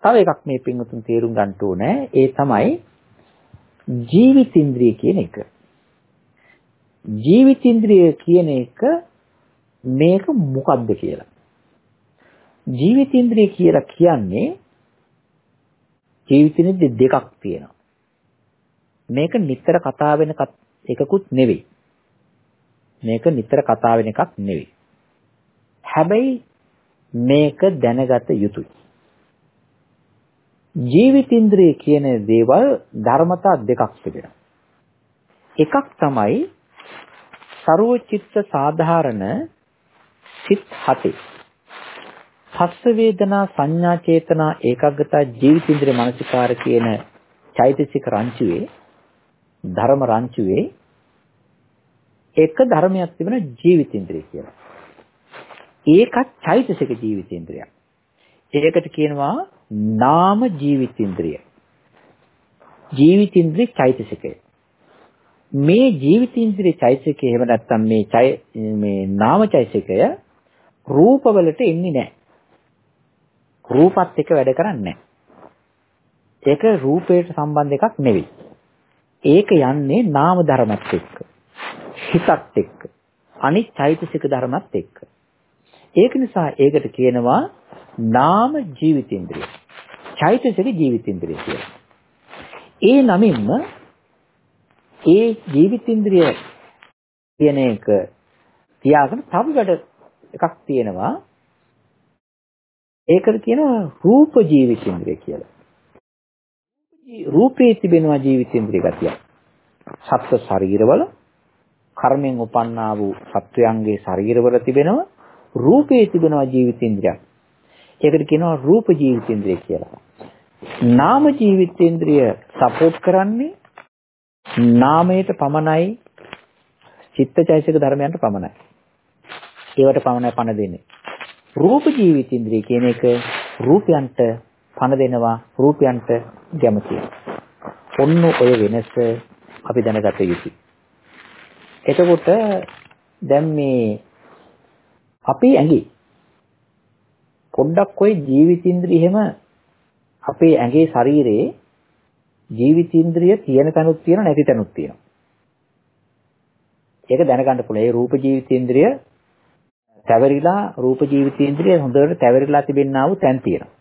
තව එකක් මේ පින්වතුන් තේරුම් ගන්න ඕනේ ඒ තමයි ජීවිතින්ද්‍රිය කියන එක. ජීවිතින්ද්‍රිය කියන එක මේක මොකක්ද කියලා. ජීවිතින්ද්‍රිය කියලා කියන්නේ ජීවිතින්ද්‍රිය දෙකක් තියෙනවා. මේක නිතර කතා වෙන එකකුත් නෙවෙයි. මේක නිතර කතා වෙන එකක් නෙවෙයි. හැබැයි මේක දැනගත යුතුයි. ජීවිතින්ද්‍රිය කියන දේවල් ධර්මතා දෙකක් තිබෙනවා. එකක් තමයි ਸਰවචිත්ත සාධාරණ සිත් හතේ. පස්ස වේදනා සංඥා චේතනා ඒකග්ගතා ජීවිතින්ද්‍රිය මනසිකාර කියන චෛතසික රංචුවේ ධර්ම රංචුවේ එක ධර්මයක් තිබෙන ජීවිතින්ද්‍රිය කියලා. ඒකත් චෛතසික ජීවිතේන්ද්‍රයක්. ඒකට කියනවා නාම ජීවිතේන්ද්‍රය. ජීවිතේන්ද්‍රය චෛතසිකය. මේ ජීවිතේන්ද්‍රය චෛතසිකය එහෙම නැත්නම් මේ මේ නාම චෛතසිකය රූපවලට එන්නේ නැහැ. රූපත් එක්ක වැඩ කරන්නේ නැහැ. ඒක රූපයට සම්බන්ධ එකක් නෙවෙයි. ඒක යන්නේ නාම ධර්මත් එක්ක. හිතත් එක්ක. අනිත් චෛතසික ධර්මත් එක්ක. ඒක නිසා ඒකට කියනවා නාම ජීවිතේන්ද්‍රිය. චෛතසික ජීවිතේන්ද්‍රිය කියලා. ඒ නමින්ම ඒ ජීවිතේන්ද්‍රිය කියන එක තියාගෙන තව වැඩ එකක් තියෙනවා. ඒකට කියනවා රූප ජීවිතේන්ද්‍රිය කියලා. රූපේ තිබෙනවා ජීවිතේන්ද්‍රිය ගතිය. සත්ත්ව ශරීරවල කර්මෙන් උපන්නා වූ සත්වයන්ගේ ශරීරවල තිබෙනවා රූපේ තිබෙනවා ජීවිතේන්ද්‍රයක්. ඒකට කියනවා රූප ජීවිතේන්ද්‍රය කියලා. නාම ජීවිතේන්ද්‍රය සපෝට් කරන්නේ නාමයට පමණයි චිත්තචෛතසික ධර්මයන්ට පමණයි. ඒවට පමණයි පණ දෙන්නේ. රූප ජීවිතේන්ද්‍රය කියන එක රූපයන්ට පණ දෙනවා රූපයන්ට ගැම තියෙනවා. ඔන්න ඔය වෙනස අපි දැනගත යුතුයි. එතකොට දැන් මේ අපේ ඇඟේ පොඩ්ඩක් ඔය ජීවිතින්ද්‍රිය එහෙම අපේ ඇඟේ ශරීරයේ ජීවිතින්ද්‍රිය තියෙන තැනුත් තියෙන නැති තැනුත් තියෙනවා. ඒක දැනගන්න පුළුවන්. ඒ රූප ජීවිතේන්ද්‍රය තැවරිලා රූප ජීවිතේන්ද්‍රය හොඳට තැවරිලා තිබෙන්නා වූ තැන් තියෙනවා.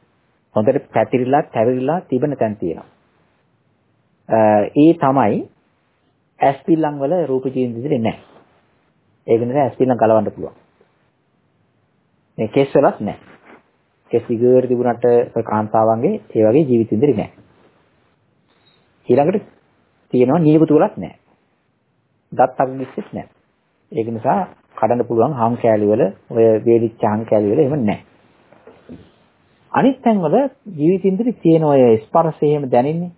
හොඳට පැතිරිලා තැවරිලා තිබෙන තැන් තියෙනවා. ඒ තමයි ඇස් පිල්ලම් වල රූප ජීවිතේන්ද්‍රය නැහැ. ඒක නිසා ඇස් පිල්ලම් ගලවන්න පුළුවන්. මේ කෙස් වලත් නැහැ. කෙස් ඉගර තිබුණාට කාන්තාවන්ගේ ඒ වගේ ජීවිතේන්ද්‍රය නැහැ. ඊළඟට තියෙනවා නියපොතු වලත් නැහැ. දත් අග්නිස්සෙත් නැහැ. ඒක නිසා කඩන්න පුළුවන් හම් කෑලි වල ඔය වේලිච්ච හම් කෑලි වල එහෙම නැහැ. අනිත් තැන්වල ජීවිතින්ද්‍රි තියෙන ඔය ස්පර්ශය එහෙම දැනෙන්නේ.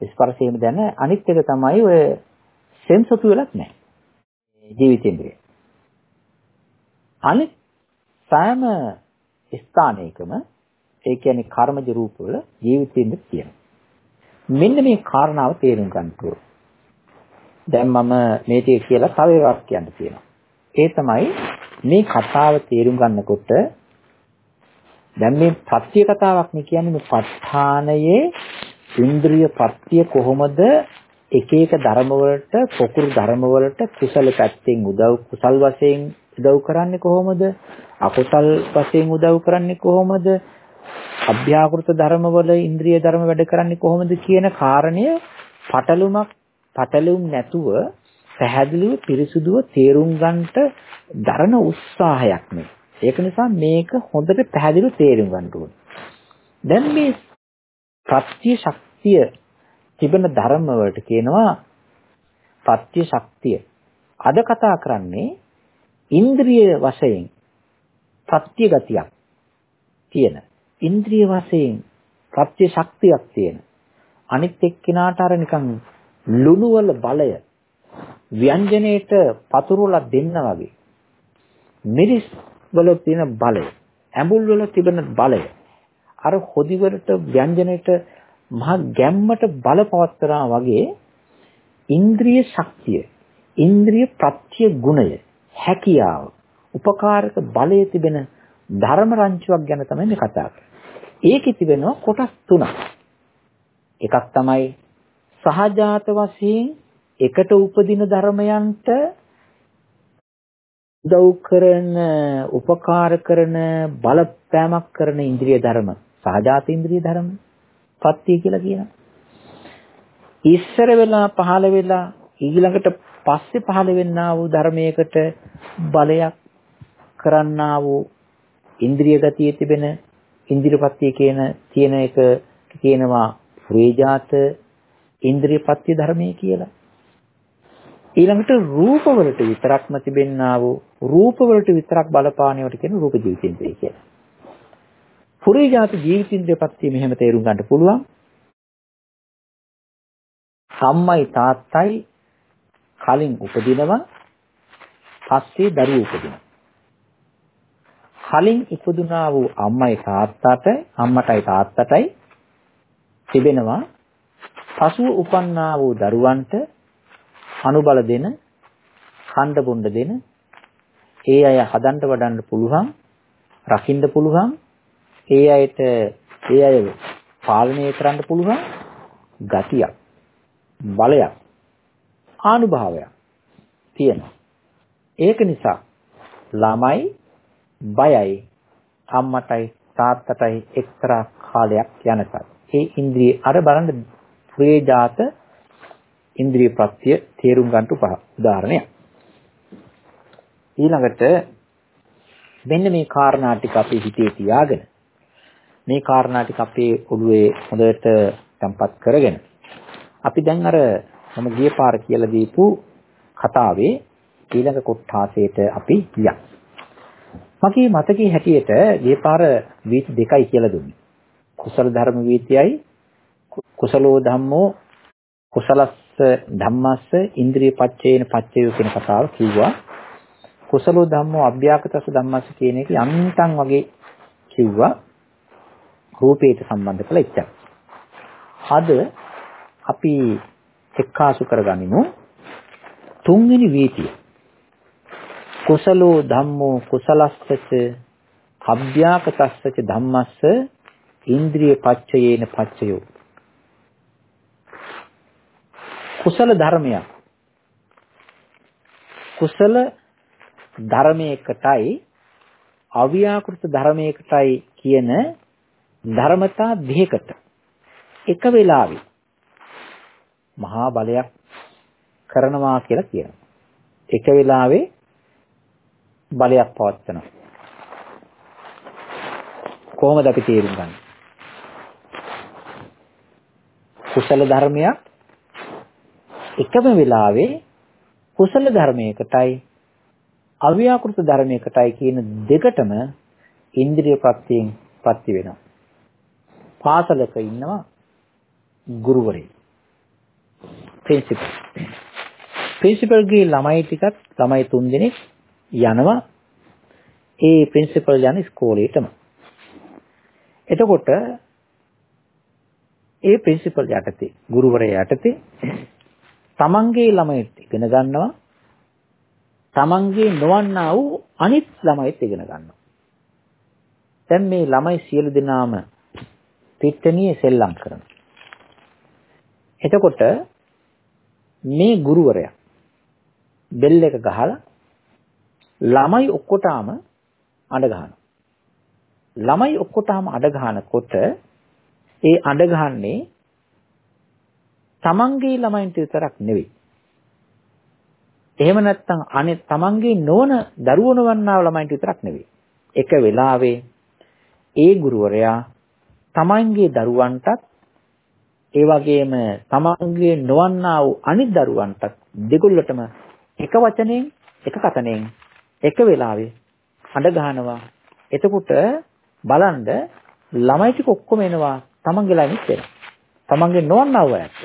ස්පර්ශය එහෙම දැන අනිත් එක තමයි ඔය සෙන්සතු වලත් නැහැ. ජීවිතින්ද්‍රිය. අනිත් සෑම ස්ථානයකම ඒ කියන්නේ කර්මජ රූප වල ජීවිතින්ද්‍රිය තියෙනවා. මෙන්න මේ කාරණාව තේරුම් ගන්න ඕනේ. දැන් මම මේ ටික කියලා තව එකක් කියන්න තියෙනවා. ඒ තමයි මේ කතාව තේරුම් ගන්නකොට දැන් මේ පත්‍ය කතාවක් නේ කියන්නේ මේ ප ဋ ාණයේ ඉන්ද්‍රිය පත්‍ය කොහොමද එක එක ධර්ම වලට පොකුරු ධර්ම වලට කුසල පැත්තෙන් උදව් කුසල් වශයෙන් උදව් කරන්නේ කොහොමද අකුසල් වශයෙන් උදව් කරන්නේ කොහොමද අභ්‍යාකෘත ධර්ම වල ඉන්ද්‍රිය ධර්ම වැඩ කරන්නේ කොහොමද කියන කාරණය පටලුමක් පටලුම් නැතුව පැහැදිලිව පිරිසුදුව තේරුම් ගන්නට දරන උත්සාහයක් මේ. ඒක නිසා මේක හොඳට පැහැදිලිව තේරුම් ගන්න ඕනේ. දැන් මේ ප්‍රත්‍ය ශක්තිය තිබෙන ධර්ම වලට කියනවා ප්‍රත්‍ය ශක්තිය. අද කතා කරන්නේ ඉන්ද්‍රිය වශයෙන් ප්‍රත්‍ය ගතියක් තියෙන. ඉන්ද්‍රිය වශයෙන් ප්‍රත්‍ය ශක්තියක් තියෙන. අනිත් එක්කිනාට අර නිකන් ලුණු වල බලය ව්‍යංජනයේට පතුරවලා දෙන්න වගේ මිරිස් වල තියෙන බලය ඇඹුල් වල තිබෙන බලය අර හොදි වලට ව්‍යංජනයේට මහ ගැම්මට බලපවත්තරා වගේ ඉන්ද්‍රිය ශක්තිය ඉන්ද්‍රිය ප්‍රත්‍ය ගුණය හැකියාව උපකාරක බලය තිබෙන ධර්ම රංචුවක් ගැන තමයි මේ කතා කරන්නේ. ඒකේ තිබෙනවා කොටස් තුනක්. එකක් තමයි සහජාත වශයෙන් එකට උපදින ධර්මයන්ට උදව් කරන උපකාර කරන බලපෑමක් කරන ඉන්ද්‍රිය ධර්ම සහජාත ඉන්ද්‍රිය ධර්ම පත්‍ය කියලා කියනවා. ඉස්සර වෙලා පහළ වෙලා ඊළඟට පස්සේ පහළ වෙන්නා වූ ධර්මයකට බලයක් කරන්නා වූ ඉන්ද්‍රිය ගතිය තිබෙන ඉන්ද්‍රියපත්‍ය කියන කියන එක කියනවා ෆ්‍රේජාත ඉන්ද්‍රියපත්‍ය ධර්මයේ කියලා. ඊළඟට රූප වලට විතරක්ම තිබෙන්නා වූ රූප වලට විතරක් බලපානවට කියන රූප ජීවිතේන්ද්‍රය කියලා. පුරේජාත ජීවිතේන්ද්‍රයපත්‍ය මෙහෙම තේරුම් ගන්න පුළුවන්. අම්මයි තාත්තයි කලින් උපදිනවා පස්සේ දරුවෝ උපදිනවා. කලින් ඉපදුනා වූ අම්මයි තාත්තට අම්මටයි තාත්තටයි තිබෙනවා පසුව උපන්නා වූ දරුවන්ට අනුබල දෙන, කණ්ඩ බොණ්ඩ දෙන, ඒ අය හදන්න වඩන්න පුළුවන්, රකින්න පුළුවන්, ඒ අයට ඒ අය පාලනය කරන්න පුළුවන් ගතියක්, බලයක්, ආනුභාවයක් තියෙනවා. ඒක නිසා ළමයි බයයි අම්මටයි තාත්තටයි එක්තරා කාලයක් යනකල් ඒ ඉන්ද්‍රිය අර බලන්න ප්‍රේජාත ඉන්ද්‍රිය ප්‍රත්‍ය තේරුම් ගන්නට උදාහරණයක්. ඊළඟට මෙන්න මේ කාරණා ටික අපි හිතේ තියාගෙන මේ කාරණා ටික අපේ ඔළුවේ හොඳට තැම්පත් කරගෙන අපි දැන් අර මම ගිය පාර කියලා දීපු කතාවේ ඊළඟ කොටාසයට අපි ගියා. මගේ මතකයේ හැටියට ගිය පාර වීති දෙකයි කියලා දුන්නේ. කුසල ධර්ම වීතියයි කුසලෝ ධම්මෝ කුසලස්ස ධම්මස්ස ඉන්ද්‍රිය පච්චේන පච්චය කියන කතාව කිව්වා. කුසලෝ ධම්මෝ අභ්‍යාකතස්ස ධම්මස්ස කියන එක යන්තම් වගේ කිව්වා රූපේට සම්බන්ධ කළ ඉච්ඡා. අද අපි එක්කාසු කරගනිමු තුන්වෙනි වීතිය. කුසලෝ ධම්මෝ කුසලස්සච අභ්‍යාකතස්සච ධම්මස්ස ඉන්ද්‍රිය පච්චයේන පච්චයෝ කුසල ධර්මයක් කුසල ධර්මයකටයි අව්‍යාකෘත ධර්මයකටයි කියන ධර්මතා දෙකකට එක වෙලාවෙ මහා බලයක් කරනවා කියලා කියනවා. එක වෙලාවේ බලයක් පවත්නවා. කොහොමද අපි තේරුම් ගන්නේ? කුසල ධර්මයක් එකම වෙලාවේ කුසල ධර්මයකටයි අව්‍යාකෘත ධර්මයකටයි කියන දෙකටම ඉන්ද්‍රිය ප්‍රත්‍යයෙන් ප්‍රති වෙනවා. පාසලක ඉන්නවා ගුරුවරයෙක්. ප්‍රින්සිපල්. ප්‍රින්සිපල්ගේ ළමයි ටිකත් ළමයි තුන්දෙනෙක් යනවා ඒ ප්‍රින්සිපල් යන ඉස්කෝලේටම. එතකොට ඒ ප්‍රින්සිපල් යටතේ ගුරුවරයා යටතේ තමන්ගේ ළමයිත් ඉගෙන ගන්නවා තමන්ගේ නොවන්නා වූ අනිත් ළමයිත් ඉගෙන ගන්නවා. දැන් මේ ළමයි සියලු දෙනාම පිට්ටනියේ සෙල්ලම් කරනවා. එතකොට මේ ගුරුවරයා බෙල් එක ගහලා ළමයි ඔක්කොටම අඬ ගහනවා. ළමයි ඔක්කොටම අඬ ගහනකොට ඒ අඬ ගහන්නේ තමන්ගේ ළමයින්ට විතරක් නෙවෙයි. එහෙම නැත්නම් අනේ තමන්ගේ නොවන දරුවෝ නොවන්නා ළමයින්ට විතරක් නෙවෙයි. එක වෙලාවේ ඒ ගුරුවරයා තමන්ගේ දරුවන්ටත් ඒ වගේම තමන්ගේ නොවන්නා වූ අනිත් දරුවන්ටත් දෙගොල්ලටම එක වචනෙන් එක කතනෙන් එක වෙලාවේ හඬ ගහනවා. එතකොට බලන්න ළමයි ටික ඔක්කොම එනවා තමන්ගේ ළමයිත් එනවා. තමන්ගේ නොවන්නා වූ අයත්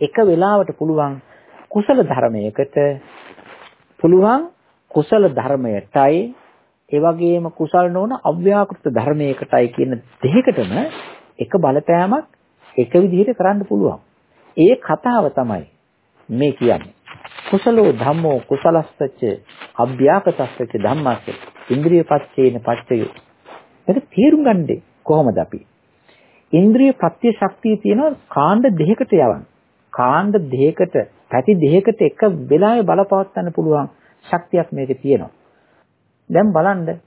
එක වෙලාවට පුළුවන් කුසල ධර්මයකට පුළුවන් කුසල ධර්මයටයි ඒ වගේම කුසල් නොවන අව්‍යාකෘත ධර්මයකටයි කියන දෙකකටම එක බලපෑමක් එක විදිහට කරන්න පුළුවන්. ඒ කතාව තමයි මේ කියන්නේ. කුසලෝ ධම්මෝ කුසලස්සච්ච අභ්‍යාකතස්සච්ච ධම්මස්ස ඉන්ද්‍රිය පච්චේන පච්චය. මේක තේරුම් ගන්නේ කොහොමද අපි? ඉන්ද්‍රිය ප්‍රත්‍ය ශක්තිය තියෙනවා කාණ්ඩ දෙකකට යවන්න. කාණ්ඩ දෙකකට පැති දෙකකට එක වෙලාවේ බලපවත්වන්න පුළුවන් ශක්තියක් මේකේ තියෙනවා. දැන් බලන්න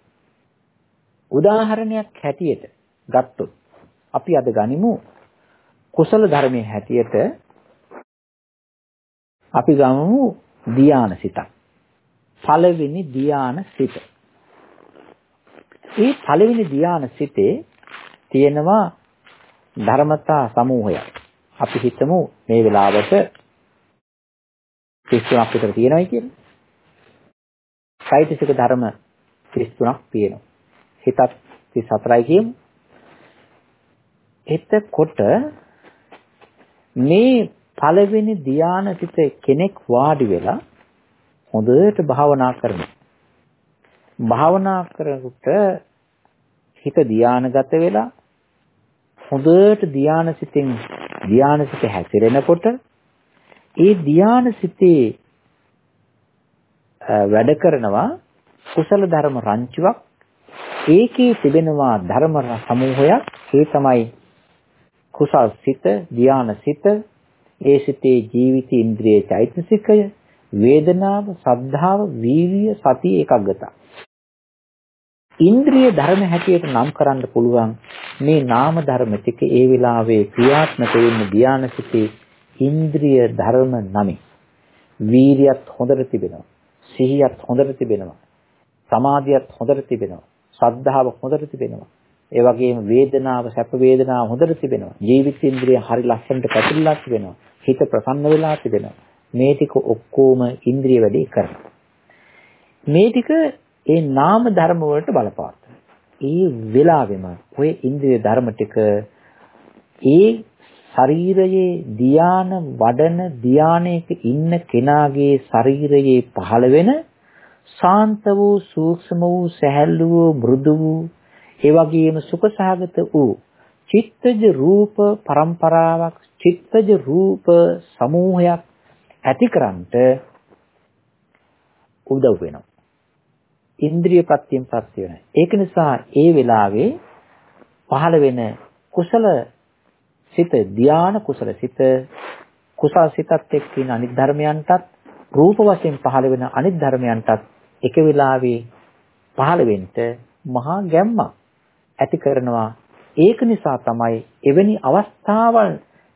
උදාහරණයක් හැටියට ගත්තොත් අපි අද ගනිමු කුසල ධර්මයේ හැටියට අපි ගමු ධානා සිතක්. පළවෙනි ධානා සිත. මේ පළවෙනි ධානා සිතේ තියෙනවා ධර්මතා සමූහයක්. අපි හිතමු මේ වෙලාවට 33ක් විතර තියෙනවායි කියලා. සයිතිසික ධර්ම 33ක් තියෙනවා. හිතත් 34යි කියමු. එතකොට මේ පළවෙනි ධානාසිත කෙනෙක් වාඩි වෙලා හොඳට භාවනා කරනවා. භාවනා කරනකොට හිත ධානාගත වෙලා හොඳට ධානාසිතෙන් ධානාසිත හැසිරෙනකොට ඒ ධානාසිතේ වැඩ කරනවා කුසල ධර්ම රංචුවක්. ඒකේ තිබෙනවා ධර්ම සමූහයක්. ඒ තමයි කුසල් සිත, ධාන සිත, ඒ සිතේ ජීවිත ඉන්ද්‍රිය චෛතසිකය, වේදනාව, සද්ධාව, වීර්ය, සතිය එකග්ගතා. ඉන්ද්‍රිය ධර්ම හැටියට නම් කරන්න පුළුවන් මේ නාම ධර්ම ටික ඒ වෙලාවේ ක්‍රියාත්මක වෙන්න ධාන සිතේ ඉන්ද්‍රිය ධර්ම නමයි. වීරියත් හොඳට තිබෙනවා. සිහියත් හොඳට තිබෙනවා. සමාධියත් හොඳට තිබෙනවා. ශ්‍රද්ධාව හොඳට තිබෙනවා. ඒ වගේම වේදනාව සැප වේදනාව හොඳට තිබෙනවා. ජීවිතේන්ද්‍රිය හරි ලස්සනට පැතිරලා තිබෙනවා. හිත ප්‍රසන්න වෙලා තිබෙනවා. මේ ටික ඔක්කොම ඉන්ද්‍රිය වැඩි කරනවා. මේ ටික ඒ නාම ධර්ම වලට බලපානවා. ඒ වෙලාවෙම ඔය ඉන්ද්‍රිය ධර්ම ටික ඒ ශරීරයේ ධාන වඩන ධානයක ඉන්න කෙනාගේ ශරීරයේ පහළ වෙන ශාන්ත වූ සූක්ෂම වූ සැහැල්ලු වූ මෘදු වූ ඒ වගේම සුඛසහගත වූ චිත්තජ රූප પરම්පරාවක් චිත්තජ රූප සමූහයක් ඇතිකරන්නට උදව් වෙනවා. ඉන්ද්‍රිය ප්‍රත්‍යයෙන් ප්‍රත්‍ය වෙනවා. ඒක නිසා ඒ වෙලාවේ පහළ වෙන කුසල සිත ධානා කුසල සිත කුසල් සිතත් එක්ක ඉන අනිත් ධර්මයන්ටත් රූප වශයෙන් පහළ වෙන අනිත් ධර්මයන්ටත් එක වෙලාවේ පහළ වෙන්න මහා ගැම්මක් ඇති කරනවා ඒක නිසා තමයි එවැනි අවස්ථාවල්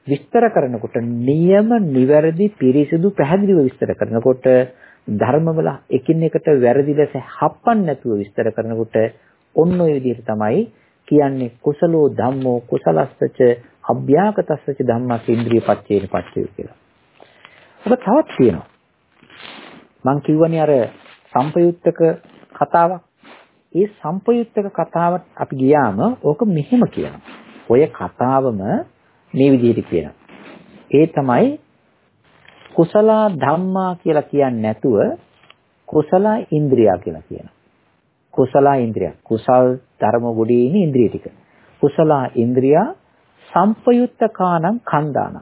විස්තර කරනකොට නියම නිවැරදි පිරිසිදු පැහැදිලිව විස්තර කරනකොට ධර්මවල එකින් එකට වැරදි ලෙස හප්පන්න නැතුව විස්තර කරනකොට ඔන්න ඔය විදිහට තමයි කියන්නේ කුසලෝ ධම්මෝ කුසලස්සච අභ්‍යාකතස්සච ධම්මස් ඉන්ද්‍රිය පච්චේන පච්චය කියලා. ඔබ තවත් කියනවා. මං කියවනේ අර සම්පයුත්තක කතාවක්. ඒ සම්පයුත්තක කතාවට අපි ගියාම ඕක මෙහෙම කියනවා. ඔය කතාවම මේ විදිහට කියනවා. ඒ තමයි කුසල ධම්මා කියලා කියන්නේ නැතුව කුසල ඉන්ද්‍රියා කියලා කියනවා. කුසල ඉන්ද්‍රිය. කුසල් ධර්ම ගොඩේ ඉන්නේ ඉන්ද්‍රිය ටික. කුසල ඉන්ද්‍රියා සම්පයුත්තකානම් කන්දාන.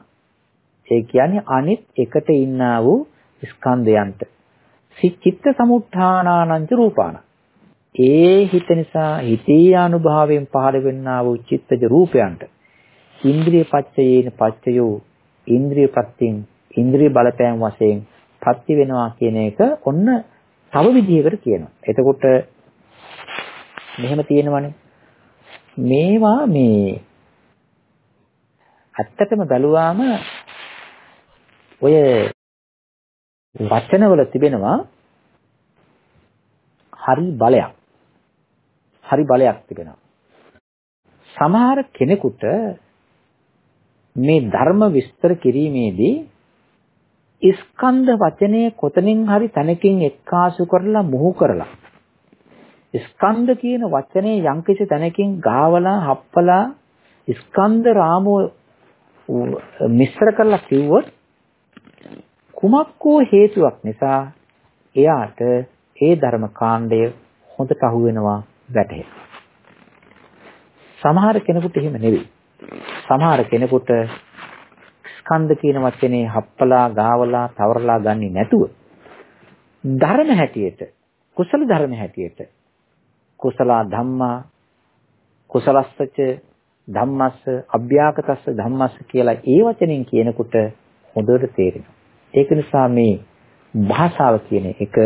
ඒ කියන්නේ අනිත් එකට ඉන්නා වූ ස්කන්ධයන්ට. චිත්ත සමුත්ථානානංච රූපාන. ඒ හිත නිසා හිතේ අනුභවයෙන් පහළ වෙන්නා වූ චිත්තජ රූපයන්ට ඉන්ද්‍රිය පච්චයේන පච්චයෝ ඉන්ද්‍රිය ප්‍රත්‍යයෙන් ඉන්ද්‍රිය බලපෑම් වශයෙන් පත්ති වෙනවා කියන එක ඔන්න තව විදිහකට කියනවා. එතකොට මෙහෙම තියෙනවනේ. මේවා මේ ඇත්තටම බැලුවාම ඔය වචනවල තිබෙනවා හරි බලයක්. හරි බලයක් තිබෙනවා. සමහර කෙනෙකුට මේ ධර්ම විස්තර කිරීමේදී ස්කන්ධ වචනේ කොතනින් හරි තැනකින් එක්කාසු කරලා මුහු කරලා ස්කන්ධ කියන වචනේ යම්කිසි තැනකින් ගාවලා හප්පලා ස්කන්ධ රාමුව මිශ්‍ර කරලා කිව්වොත් කුමක්කෝ හේතුවක් නිසා එයාට ඒ ධර්ම කාණ්ඩය හොඳට අහු වෙනවා වැටහෙනවා. සමහර කෙනෙකුට එහෙම නෙවෙයි. සමහර කෙනෙකුට ස්කන්ධ කියන වචනේ හප්පලා ගාවලා තවරලා ගන්නේ නැතුව ධර්ම හැටියට කුසල ධර්ම හැටියට කුසල ධම්මා කුසලස්සච ධම්මස්ස අභ්‍යාකතස්ස ධම්මස්ස කියලා ඒ වචනෙන් කියනකොට හොඳට තේරෙනවා. ඒක නිසා මේ භාෂාව කියන එක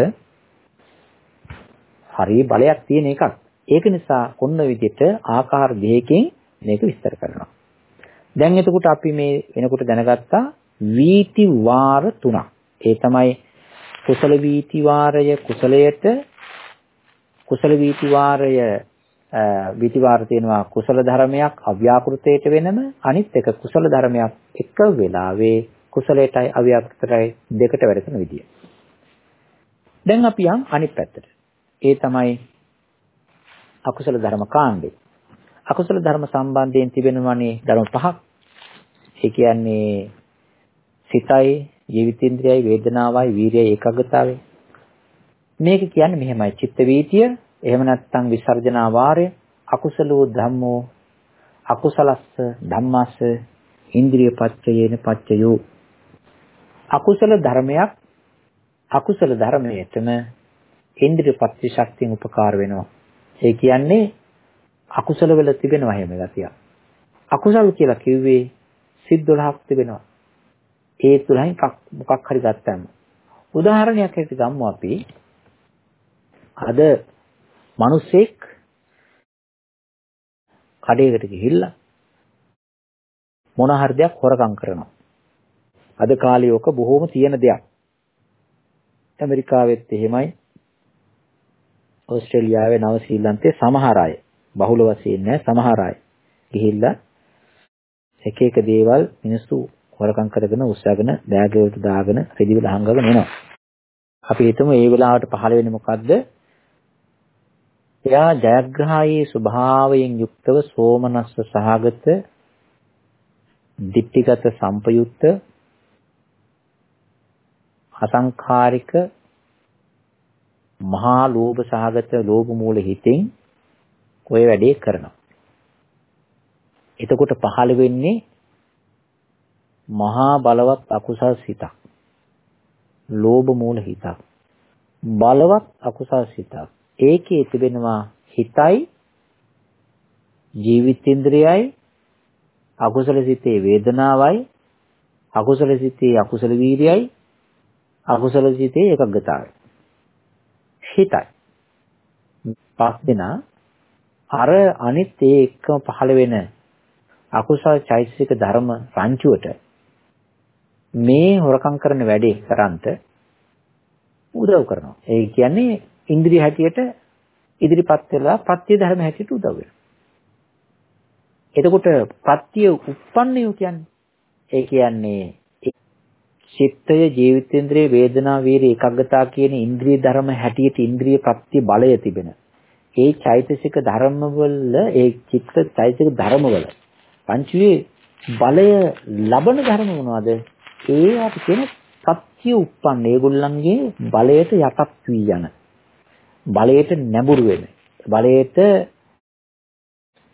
හරිය බලයක් තියෙන එකක්. ඒක නිසා කොන්න විදිහට ආකාර දෙකකින් මේක විස්තර කරනවා. දැන් එතකොට අපි මේ වෙනකොට දැනගත්තා වීති වාර තුනක්. ඒ තමයි කුසල වීති වාරය කුසලයට කුසල වීති වාරය විතිවාර තියෙනවා කුසල ධර්මයක් අව්‍යාකෘතයට වෙනම අනිත් එක කුසල ධර්මයක් එක වෙලාවේ කුසලයටයි අව්‍යාකෘතයටයි දෙකට වැඩසන විදිය. දැන් අපි යන් අනිත් පැත්තට. ඒ තමයි අකුසල ධර්ම කාණ්ඩේ. අකුසල ධර්ම සම්බන්ධයෙන් තිබෙනවනේ ධර්ම පහක්. ඒ කියන්නේ සිතයි, ජීවිතේන්ද්‍රයයි, වේදනාවයි, වීරියයි, ඒකාග්‍රතාවයි. මේක කියන්නේ මෙහෙමයි. චිත්ත වීතිය එහෙම නැත්නම් විසර්ජනා වාරය අකුසලෝ ධම්මෝ අකුසලස්ස ධම්මස්ස ඉන්ද්‍රිය පච්චයේන පච්චයෝ අකුසල ධර්මයක් අකුසල ධර්මයටම ඉන්ද්‍රිය පත්‍ය ශක්තියෙන් උපකාර වෙනවා ඒ කියන්නේ අකුසල වල තිබෙනවා එහෙම ගතිය අකුසල කියලා කිව්වේ සිත් 12ක් තිබෙනවා ඒ 12න් මොකක් හරි ගත්තාම උදාහරණයක් හැටියට ගමු අපි අද මිනිස්සෙක් කඩේකට ගිහිල්ලා මොන හරි දෙයක් හොරකම් කරනවා. අද කාලේ ඔක බොහොම තියෙන දෙයක්. ඇමරිකාවෙත් එහෙමයි. ඕස්ට්‍රේලියාවේ නව ශ්‍රීලන්තේ සමහර අය බහුල වශයෙන් නෑ සමහර අය ගිහිල්ලා එක එක දේවල් මිනිස්සු හොරකම් කරගෙන උස්සගෙන බෑග් වලට දාගෙන රෙදි වල හංගගෙන එනවා. අපි හිතමු ඒ වෙලාවට පහළ වෙන්නේ මොකද්ද? එයා ජයග්‍රහායේ ස්වභාවයෙන් යුක්තව සෝමනස්ස සහගත දිට්ඨිගත සම්පයුක්ත අසංඛාරික මහා ලෝභ සහගත ලෝභ මූල හිතෙන් ඔය වැඩේ කරනවා. එතකොට පහළ වෙන්නේ මහා බලවත් අකුසල් සිතක්. ලෝභ මූල හිතක්. බලවත් අකුසල් සිතක්. ඒකේ තිබෙනවා හිතයි ජීවිතේන්ද්‍රයයි අකුසල සිතේ වේදනාවයි අකුසල සිතේ අකුසල වීර්යයි අකුසල සිතේ එකග්ගතාවයි හිතයි පස් දෙනා අර අනිත් ඒ එක්කම පහළ වෙන අකුසල චෛතසික ධර්ම රංචුවට මේ හොරකම් කරන වැඩේ කරන්ට උදව් කරනවා. ඒ කියන්නේ ඉන්ද්‍රිය හැටියට ඉදිරිපත් වෙලා පත්‍ය ධර්ම හැටියට උදව් වෙනවා. එතකොට පත්‍ය උප්පන්නය කියන්නේ ඒ කියන්නේ චිත්තය ජීවිතේන්ද්‍රයේ වේදනා වීර්ය ඒකග්ගතා කියන ඉන්ද්‍රිය ධර්ම හැටියට ඉන්ද්‍රිය ප්‍රත්‍ය බලය තිබෙන ඒ චෛතසික ධර්මවල ඒ චිත්ත චෛතසික ධර්මවල පංචුවේ බලය ලබන ධර්ම මොනවද ඒ අපි කියන සත්‍ය උප්පන්න ඒගොල්ලන්ගේ බලයට යටත් වී යන බලයට නැඹුරු වෙන බලයට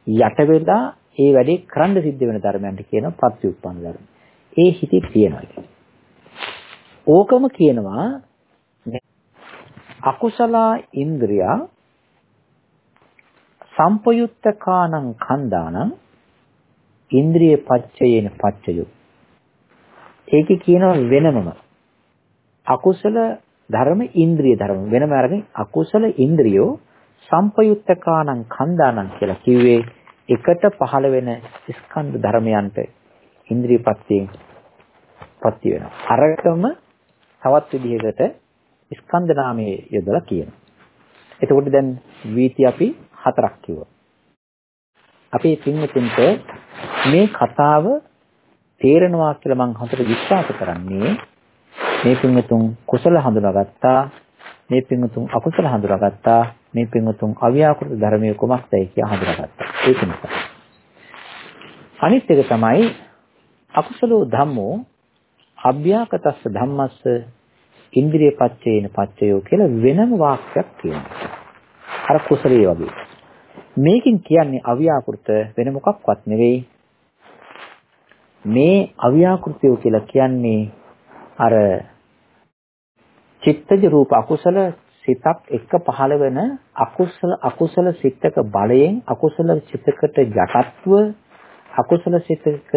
යට වෙලා ඒ වැඩේ කරන්න සිද්ධ වෙන ධර්මයන්ට කියනවා ප්‍රත්‍යඋප්පන්න ධර්ම. ඒ හිතේ තියෙනවා. ඕකම කියනවා අකුසල ඉන්ද්‍රිය සම්පයුත්තකානං කන්දානං ඉන්ද්‍රිය පච්චයේන පච්චයෝ ඒකේ කියනවා වෙනමම අකුසල ධර්ම ඉන්ද්‍රිය ධර්ම වෙනම අරගෙන අකුසල ඉන්ද්‍රියෝ සම්පයුත්තකානං කන්දානං කියලා කිව්වේ එකට පහළ වෙන ස්කන්ධ ධර්මයන්ට ඉන්ද්‍රිය පත්‍යයෙන් පත්‍ය වෙනවා. අරකම තවත් විදිහකට ස්කන්ධ නාමයේ යොදලා කියනවා. එතකොට දැන් වීති අපි හතරක් කිව්වා. අපි පින්වතුන්ට මේ කතාව තේරෙනවා කියලා මම හතර විශ්වාස කරන්නේ මේ පින්වතුන් කුසල හඳුනාගත්තා මේ පින්වතුන් අකුසල හඳුනාගත්තා මේ පින්වතුන් අව්‍යාකෘත ධර්මයේ කුමක්දයි කියලා හඳුනාගත්තා ඒක නිසා අනිත් එක තමයි අකුසලෝ ධම්මෝ අභ්‍යාකතස්ස ධම්මස්ස ඉන්ද්‍රිය පච්චේන පච්චයෝ කියලා වෙනම වාක්‍යයක් කියනවා. අර කුසලයේ වගේ. මේකෙන් කියන්නේ අව්‍යාකෘත වෙන මොකක්වත් නෙවෙයි. මේ අව්‍යාකෘතය කියලා කියන්නේ අර චිත්තජ රූප අකුසල සිතක් එක්ක පහළ වෙන අකුසල අකුසල සිතක බලයෙන් අකුසල සිතකට යටත්ව අකුසල සිතක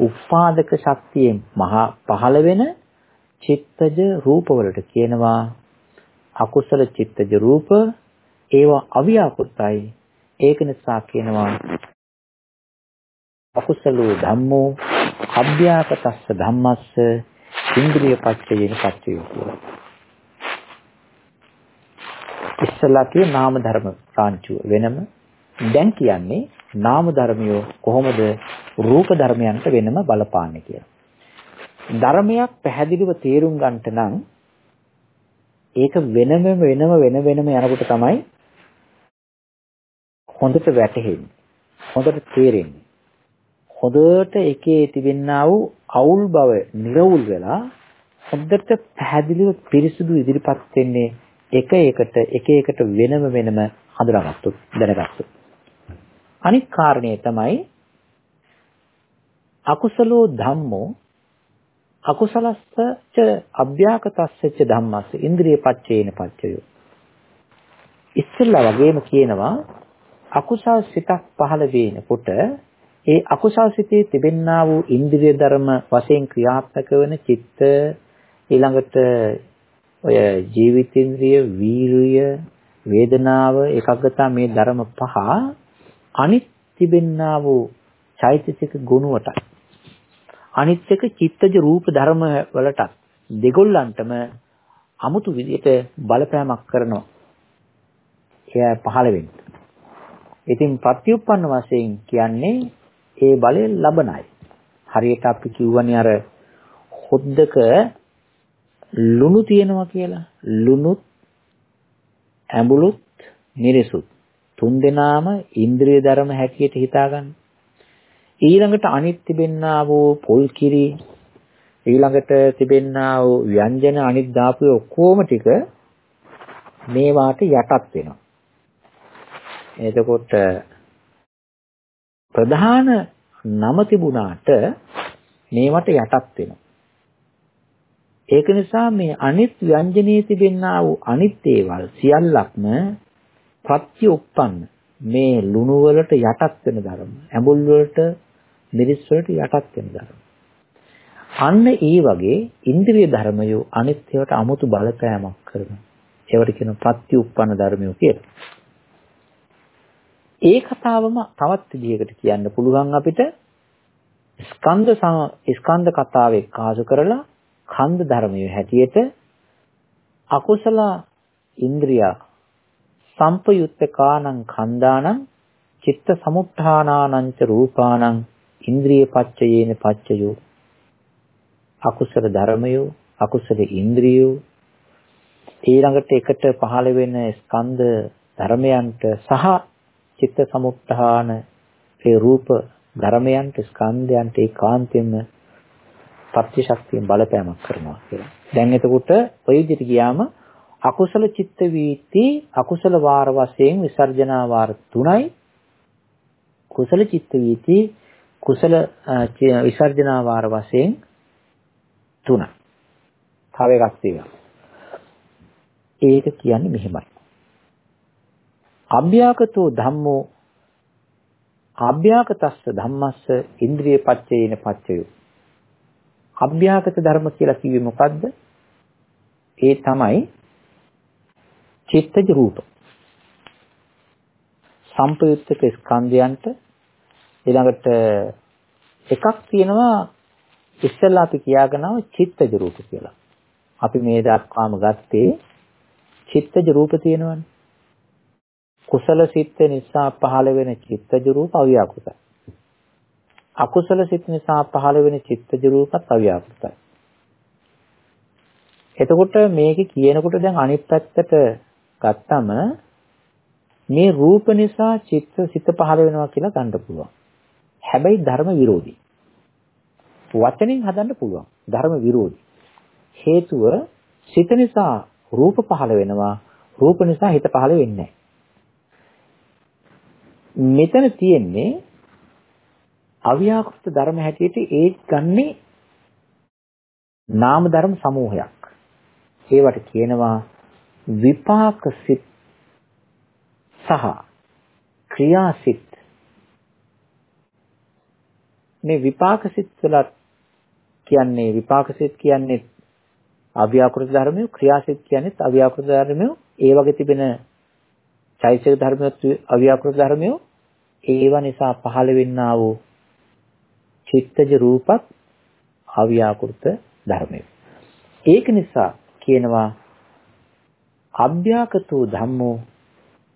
උපාදක ශක්තියෙන් මහා පහළ වෙන චිත්තජ රූපවලට කියනවා. අකුසල චිත්තජ රූප ඒවා අව්‍යාකෘතයි. ඒක නිසා කියනවා අකුසලෝ ධම්මෝ අභ්‍යාකතස්ස ධම්මස්ස ඉන්ද්‍රිය පච්චයේන පච්චයෝ කියලා. ඉස්සලා කිය නාම ධර්ම සාංචුව වෙනම දැන් කියන්නේ නාම ධර්මියෝ කොහොමද රූප ධර්මයන්ට වෙනම බලපාන්නේ කියලා. ධර්මයක් පැහැදිලිව තේරුම් ගන්නට නම් ඒක වෙනම වෙනම වෙන වෙනම යනකොට තමයි හොඳට වැටහෙන්නේ. හොඳට තේරෙන්නේ. හොඳට එකේ තිබෙන්නා වූ අවුල් බව නිර්වුල් වෙලා හොඳට පැහැදිලිව පිරිසුදු ඉදිරිපත් වෙන්නේ එක එකට එක එකට වෙනම වෙනම හඳුනාගත්තොත් දැනගත්තොත් අනිත් කාරණය තමයි අකුසලෝ ධම්මෝ අකුසලස්ස අභ්‍යාකතස්සච්ච ධම්මස්ස ඉන්ද්‍රිය පච්චේන පච්චයෝ. ඉස්සෙල්ලා වගේම කියනවා අකුසල් සිතක් පහළ වෙනකොට ඒ අකුසල් සිතේ තිබෙන්නා වූ ඉන්ද්‍රිය ධර්ම වශයෙන් ක්‍රියාත්මක වෙන චිත්ත ඊළඟට ඔය ජීවිතේන්ද්‍රිය වීරිය වේදනාව ඒකග්ගතා මේ ධර්ම පහ අනිත් තිබෙන්නා වූ චෛතසික ගුණවටයි අනිත් එක චිත්තජ රූප ධර්ම වලටත් දෙගොල්ලන්ටම අමුතු විදිහට බලපෑමක් කරනවා. එයා පහළ වෙන්න. ඉතින් ප්‍රතිඋප්පන්න වශයෙන් කියන්නේ ඒ බලය ලබන අය. හරියට අපි කියවනේ අර හොද්දක ලුණු තියෙනවා කියලා. ලුණුත් ඇඹුලුත් මිරිසුත් තුන් දෙනාම ඉන්ද්‍රිය ධර්ම හැටියට හිතාගන්න. ඊළඟට අනිත් තිබෙන්නා වූ පොල් කිරි ඊළඟට තිබෙන්නා වූ ව්‍යංජන අනිත් දාපු ඔක්කොම ටික මේවාට යටත් වෙනවා. එතකොට ප්‍රධාන නම තිබුණාට මේවට යටත් වෙනවා. ඒක නිසා මේ අනිත් ව්‍යංජනයේ තිබෙනා වූ අනිත් දේවල් සියල්ලක්ම ප්‍රත්‍ය උප්පන්න මේ ලුණු වලට යටත් වෙන ධර්ම. ඇඹුල් වලට මිරිස් වලට යටත් වෙන ධර්ම. අන්න ඒ වගේ ඉන්ද්‍රිය ධර්මයෝ අනිත් ඒවාට 아무තු බලපෑමක් කරනවා. ඒවට කියන ප්‍රත්‍ය උප්පන්න ධර්මයෝ කියලා. ඒ කතාවම තවත් විදිහකට කියන්න පුළුවන් අපිට. ස්කන්ධ ස්කන්ධ කතාව එක්කාසු කරලා ඛණ්ඩ ධර්මයේ හැටියට අකුසල ඉන්ද්‍රිය සම්පයුත්ත කානං ඛණ්ඩානං චිත්ත සමුත්ථානානං ච රූපානං ඉන්ද්‍රිය පච්චයේන පච්චයෝ. අකුසල ධර්මයෝ අකුසල ඉන්ද්‍රියෝ. ඊළඟට එකට පහළ වෙන ස්කන්ධ ධර්මයන්ට සහ චිත්ත සමුත්ථාන ඒ රූප ධර්මයන්ට ස්කන්ධයන්ට ඒකාන්තයෙන්ම පත්‍ය ශක්තියෙන් බලපෑමක් කරනවා කියලා. දැන් එතකොට ඔය විදිහට ගියාම අකුසල චිත්ත වීති අකුසල වාර වශයෙන් විසර්ජනා වාර 3යි කුසල චිත්ත වීති කුසල විසර්ජනා වාර වශයෙන් 3යි. තව එකක් තියෙනවා. ඒක කියන්නේ මෙහෙමයි. අභ්‍යාකතෝ ධම්මෝ අභ්‍යාකතස්ස ධම්මස්ස ඉන්ද්‍රිය පච්චේන පච්චයෝ අභ්‍යාගත ධර්ම කියලා කිව්වේ මොකද්ද? ඒ තමයි චිත්තජ රූප. සම්පයුත්තක ස්කන්ධයන්ට ඊළඟට එකක් තියෙනවා ඉස්සෙල්ලා අපි කියාගෙනව චිත්තජ රූප කියලා. අපි මේ දක්වාම ගත්තේ චිත්තජ රූප තියෙනවනේ. කුසල සිත් නිසා පහළ වෙන චිත්තජ රූප අව්‍යාකෘතයි. අකුසල සිත් නිසා පහළ වෙන චිත්තජ රූපත් අව්‍යාකෘතයි. එතකොට මේක කියනකොට දැන් අනිත් පැත්තට ගත්තම මේ රූප නිසා චිත්ත සිත පහළ වෙනවා කියලා ගන්න පුළුවන්. හැබැයි ධර්ම විරෝධී. වචනෙන් හදන්න පුළුවන්. ධර්ම විරෝධී. හේතුව සිත නිසා රූප පහළ වෙනවා. රූප නිසා හිත පහළ වෙන්නේ මෙතන තියෙන්නේ අව්‍යාකෘත ධර්ම හැටියට ඒ ගන්නේ නාම ධර්ම සමූහයක්. ඒවට කියනවා විපාක සිත් සහ ක්‍රියාසිත. මේ විපාක සිත් වල කියන්නේ විපාක සිත් කියන්නේ අව්‍යාකෘත ධර්මය, ක්‍රියාසිත කියන්නේ අව්‍යාකෘත ධර්මය. ඒ වගේ තිබෙන චෛතසික ධර්මයක් අව්‍යාකෘත ධර්මය ඒව නිසා පහළ වෙන්නා වූ චිත්තජ රූපත් අව්‍යාකෘත ධර්මය. ඒක නිසා කියනවා අභ්‍යාකතෝ ධම්මෝ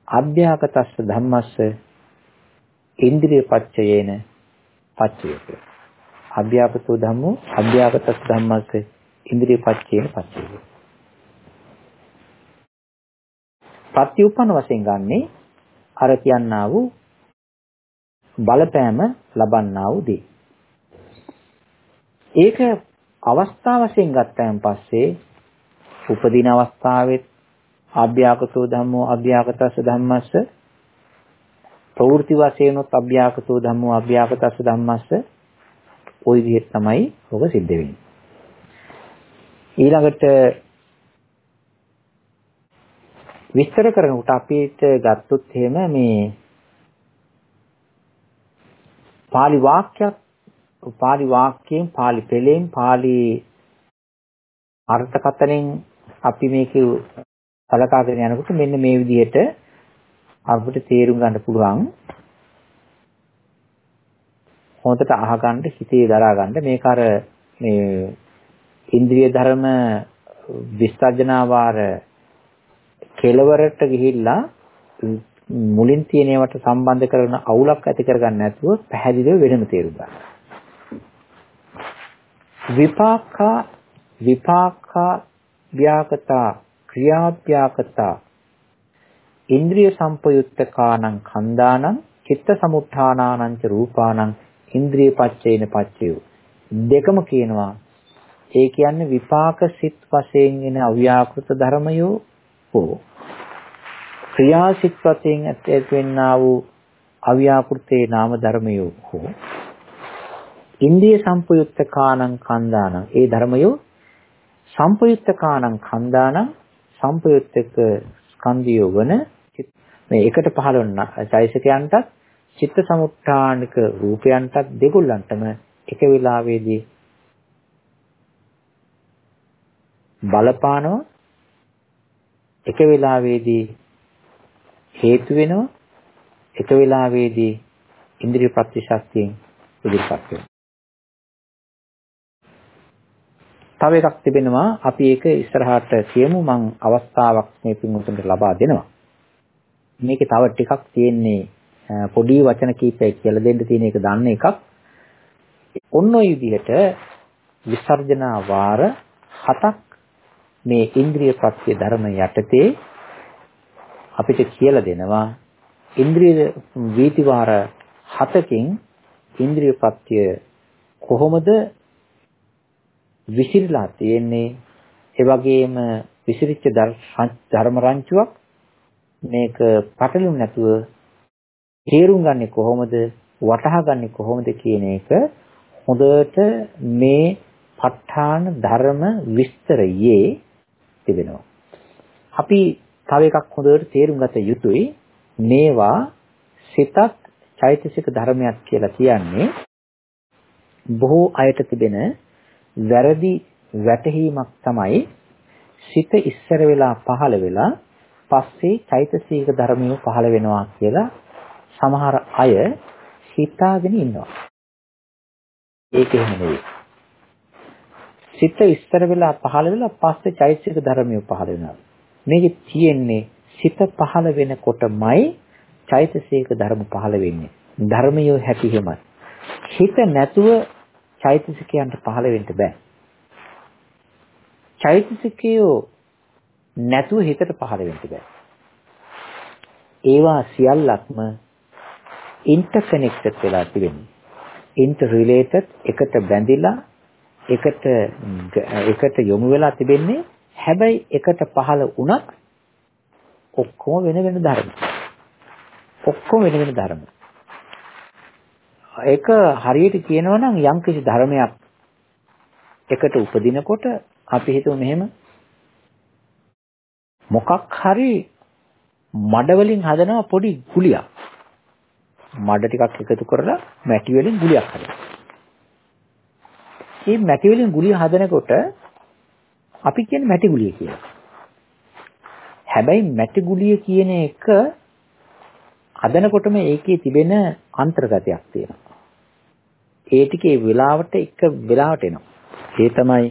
අභ්‍යාකතස්ස ධම්මස්ස ඉන්ද්‍රිය පච්චයේන පච්චයක. අභ්‍යාකතෝ ධම්මෝ අභ්‍යාකතස්ස ධම්මස්ස ඉන්ද්‍රිය පච්චයේන පච්චයක. ප්‍රත්‍යඋපන්න වශයෙන් ගන්නේ අර කියන්නා වූ බලපෑම ලබන්නා වූ දේ. ඒක අවස්ථා වශයෙන් ගත්තයන් පස්සේ උපදින අවස්ථාවෙත් අභ්‍යාකතෝ ධම්මෝ අභ්‍යාකතස්ස ධම්මස්ස ප්‍රවෘත්ති වශයෙන් උත් අභ්‍යාකතෝ ධම්මෝ අභ්‍යාකතස්ස ධම්මස්ස ওই විදිහට තමයි ඔබ සිද්ධ වෙන්නේ ඊළඟට විස්තර කරනකොට අපිට ගත්තොත් එහෙම මේ pāli වාක්‍යයක් පාලි වාක්‍යයෙන් පාලි පෙළෙන් පාලි අර්ථකථනෙන් අපි මේක සලකාගෙන යනකොට මෙන්න මේ විදිහට අපිට තේරුම් ගන්න පුළුවන්. හොඳට අහගන්න හිතේ දරා ගන්න. මේක අර මේ ඉන්ද්‍රිය ධර්ම විස්තරජනා වාර කෙලවරට ගිහිල්ලා මුලින් තියෙනවට සම්බන්ධ කරන අවුලක් ඇති කරගන්න නැතුව පැහැදිලිව වෙනම තේරුම් ගන්න. විපාකා විපාකා ව්‍යාකතා ක්‍රියාව්‍යාකතා ඉන්ද්‍රිය සම්පයුත්තකානං කන්දානං චිත්ත සමුත්ථානානං ච රූපානං ඉන්ද්‍රිය පච්චේන පච්චයෝ දෙකම කියනවා ඒ කියන්නේ විපාක සිත් වශයෙන් එන අව්‍යාකෘත ධර්මයෝ හෝ ක්‍රියාසිත වශයෙන් ඇති වෙන්නා වූ අව්‍යාකෘතේ නාම ධර්මයෝ හෝ ඉන්ද්‍රිය සම්පයුක්තකානං කන්දානං. ඒ ධර්මයෝ සම්පයුක්තකානං කන්දානං සම්පයුක්තක ස්කන්ධයෝ වන මේ එකට පහළ වන චෛසිකයන්ටත් චිත්ත සමුත්ථානික රූපයන්ටත් දෙගොල්ලන්ටම එක වෙලාවේදී බලපානවා. එක වෙලාවේදී හේතු වෙනවා එක වෙලාවේදී ඉන්ද්‍රිය ප්‍රතිශක්තියෙන් ඉදිරිපත් වෙනවා. තව එකක් තිබෙනවා අපි ඒක ඉස්සරහට කියමු මම අවස්ථාවක් මේ පින්වතුන්ට ලබා දෙනවා. මේකේ තව ටිකක් තියෙන්නේ පොඩි වචන කීපයක් කියලා දෙන්න තියෙන එක දන්න එකක්. ඔන්න ඔය විදිහට විසර්ජනා වාර හතක් මේ ඉන්ද්‍රිය ප්‍රත්‍ය ධර්ම යටතේ අපිට කියලා දෙනවා ඉන්ද්‍රිය වීති වාර හතකින් ඉන්ද්‍රිය ප්‍රත්‍ය කොහොමද විසිරලා තියෙන්නේ ඒ වගේම විසිරිච්ච ධර්ම රංචුවක් මේක පටලුම් නැතුව තේරුම් ගන්නේ කොහොමද වටහා ගන්නේ කොහොමද කියන එක හොඳට මේ ප ဋ ාණ ධර්ම විස්තරයේ තිබෙනවා. අපි තව එකක් හොඳට තේරුම් ගත යුතුයි මේවා සිතත් චෛතසික ධර්මයක් කියලා කියන්නේ බොහෝ අයට තිබෙන වැරදි වැටහීමක් තමයි සිත ඉස්සර වෙලා පහළ වෙලා පස්සේ චෛතසික ධර්මිය පහළ වෙනවා කියලා සමහර අය හිතාගෙන ඉන්නවා. ඒක එහෙම නෙවෙයි. සිත ඉස්සර වෙලා පහළ වෙලා පස්සේ චෛතසික ධර්මිය පහළ වෙනවා. මේකේ තියෙන්නේ සිත පහළ වෙනකොටමයි චෛතසික ධර්ම පහළ වෙන්නේ. ධර්මියෝ හැටිහෙමයි. හිත නැතුව චෛතසිකයන්ට පහළ වෙන්න බෑ. චෛතසිකයෝ නැතුව හිතට පහළ වෙන්න බෑ. ඒවා සියල්ලක්ම ඉන්ටර්කනෙක්ටඩ් වෙලා තිබෙනවා. ඉන්ටර් රිලේටඩ් එකට බැඳිලා එකට එකට යොමු වෙලා තිබෙන්නේ හැබැයි එකට පහළ වුණත් ඔක්කොම වෙන වෙන ධර්ම. ඔක්කොම වෙන වෙන ධර්ම. ඒක හරියට කියනවා නම් යම්කිසි ධර්මයක් එකට උපදිනකොට අපි හිතමු මෙහෙම මොකක් හරි මඩ වලින් හදනවා පොඩි ගුලියක්. මඩ ටිකක් එකතු කරලා මැටි වලින් ගුලියක් හදනවා. මේ මැටි වලින් ගුලිය හදනකොට අපි කියන්නේ මැටි ගුලිය කියලා. හැබැයි මැටි ගුලිය කියන එක හදනකොටම ඒකේ තිබෙන අන්තර්ගතයක් තියෙනවා. ඒ ටිකේ වෙලාවට එක වෙලාවට එනවා. ඒ තමයි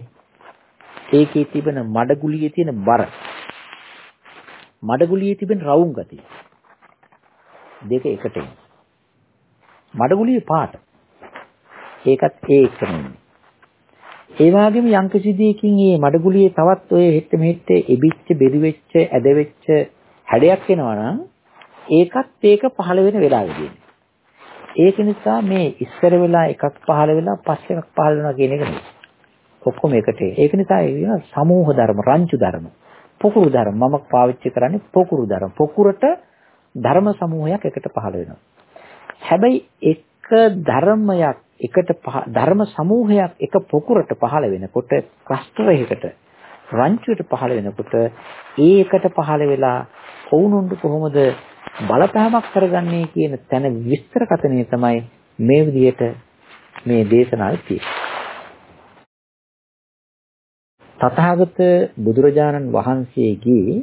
ඒකේ තිබෙන මඩගුලියේ තියෙන බර. මඩගුලියේ තිබෙන රවුම් ගතිය. දෙක එකට එනවා. මඩගුලියේ පාට. ඒකත් ඒ එකම ඉන්නේ. ඒ වගේම යම්කිසි දෙයකින් මේ මඩගුලියේ තවත් ඔය හෙට මෙහෙට එබිච්ච බෙරි වෙච්ච ඇද වෙච්ච හැඩයක් එනවා නම් ඒකත් ඒක පහළ වෙන වෙලාවෙදී. ඒක නිසා මේ ඉස්සර වෙලා එකක් පහළ වෙලා පස්සේ එකක් පහළ වෙනවා කියන එක නෙවෙයි. ඔක්කොම එකට. ඒක නිසා ඒ වෙන සමූහ ධර්ම, රංචු ධර්ම, පොකුරු ධර්ම මම පාවිච්චි කරන්නේ පොකුරු ධර්ම. පොකුරට ධර්ම සමූහයක් එකට පහළ වෙනවා. හැබැයි එක ධර්මයක් එකට ධර්ම සමූහයක් එක පොකුරට පහළ වෙනකොට ක්ලස්ටර් එකකට රංචුවට පහළ වෙනකොට ඒ එකට පහළ වෙලා වුණුන්ට කොහොමද බලපෑමක් කරගන්නේ කියන තැන විස්තර කතනේ තමයි මේ විදිහට මේ දේශනාවේ තියෙන්නේ. තථාගත බුදුරජාණන් වහන්සේගේ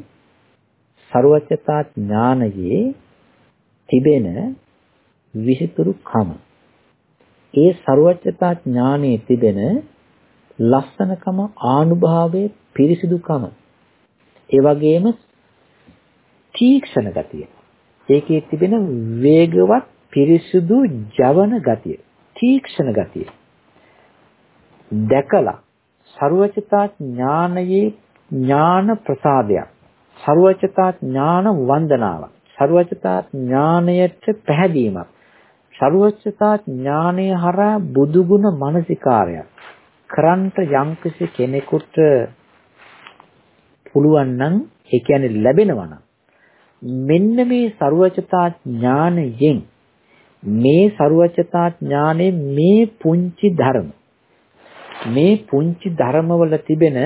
ਸਰවඥතා ඥානයේ තිබෙන විසිතුරු කම ඒ ਸਰුවචතා ඥානයේ තිබෙන ලස්සනකම ආනුභාවයේ පිරිසිදුකම. ඒ වගේම තීක්ෂණ ගතිය. ඒකේ තිබෙන වේගවත් පිරිසිදු ජවන ගතිය. තීක්ෂණ ගතිය. දැකලා ਸਰුවචතා ඥානයේ ඥාන ප්‍රසාදයක්. ਸਰුවචතා ඥාන වන්දනාවක්. ਸਰුවචතා ඥානයට පැහැදීමක්. ਸਰවඥතා ඥානය හරහා බුදුගුණ මානසිකාරයක්. කරන්ට යම්කිසි කෙනෙකුට පුළුවන් නම් ඒ කියන්නේ ලැබෙනවා නම් මෙන්න මේ ਸਰවඥතා ඥානයෙන් මේ ਸਰවඥතා ඥානයේ මේ පුංචි ධර්ම මේ පුංචි ධර්මවල තිබෙන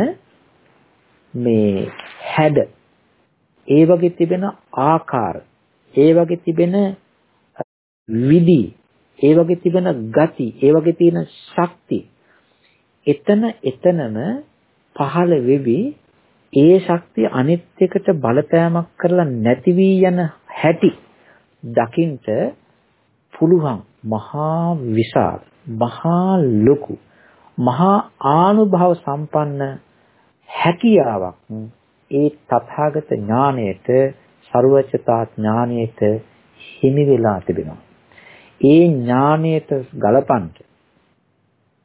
මේ හැඩ ඒ වගේ තිබෙන ආකාර ඒ වගේ තිබෙන විදි ඒ වගේ තිබෙන ගති ඒ වගේ තියෙන ශක්ති එතන එතනම පහළ වෙවි ඒ ශක්තිය අනිත් එකට බලපෑමක් කරලා නැති වී යන හැටි දකින්ට පුළුවන් මහා විශාල මහා ලොකු මහා ආනුභව සම්පන්න හැකියාවක් ඒ තථාගත ඥාණයට ਸਰවචතා ඥාණයට හිමි වෙලා තිබෙනවා. ඒ ඥාණයට ගලපන්න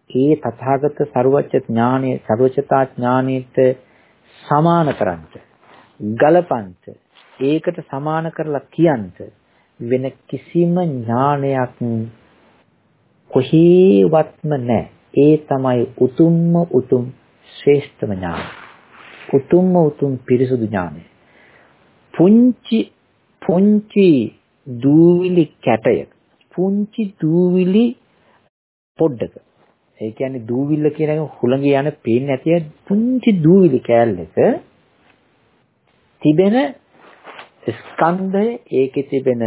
ඒ තථාගත ਸਰවච ඥාණය ਸਰවචතා ඥාණයට සමාන කරන්න ගලපන්න ඒකට සමාන කරලා කියන්න වෙන කිසිම ඥානයක් කොහේවත්ම නැහැ. ඒ තමයි උතුම්ම උතුම් ශ්‍රේෂ්ඨම ඥානය. උතුම්ම උතුම් පිරිසුදු ඥානය. පුංචි පුංචි දූවිලි කැටයක පුංචි දූවිලි පොඩ්ඩක. ඒ කියන්නේ දූවිල්ල කියන එක හුළඟ යන පේන්නේ නැතිය පුංචි දූවිලි කෑල්ලක තිබෙන ස්කන්ධය ඒකේ තිබෙන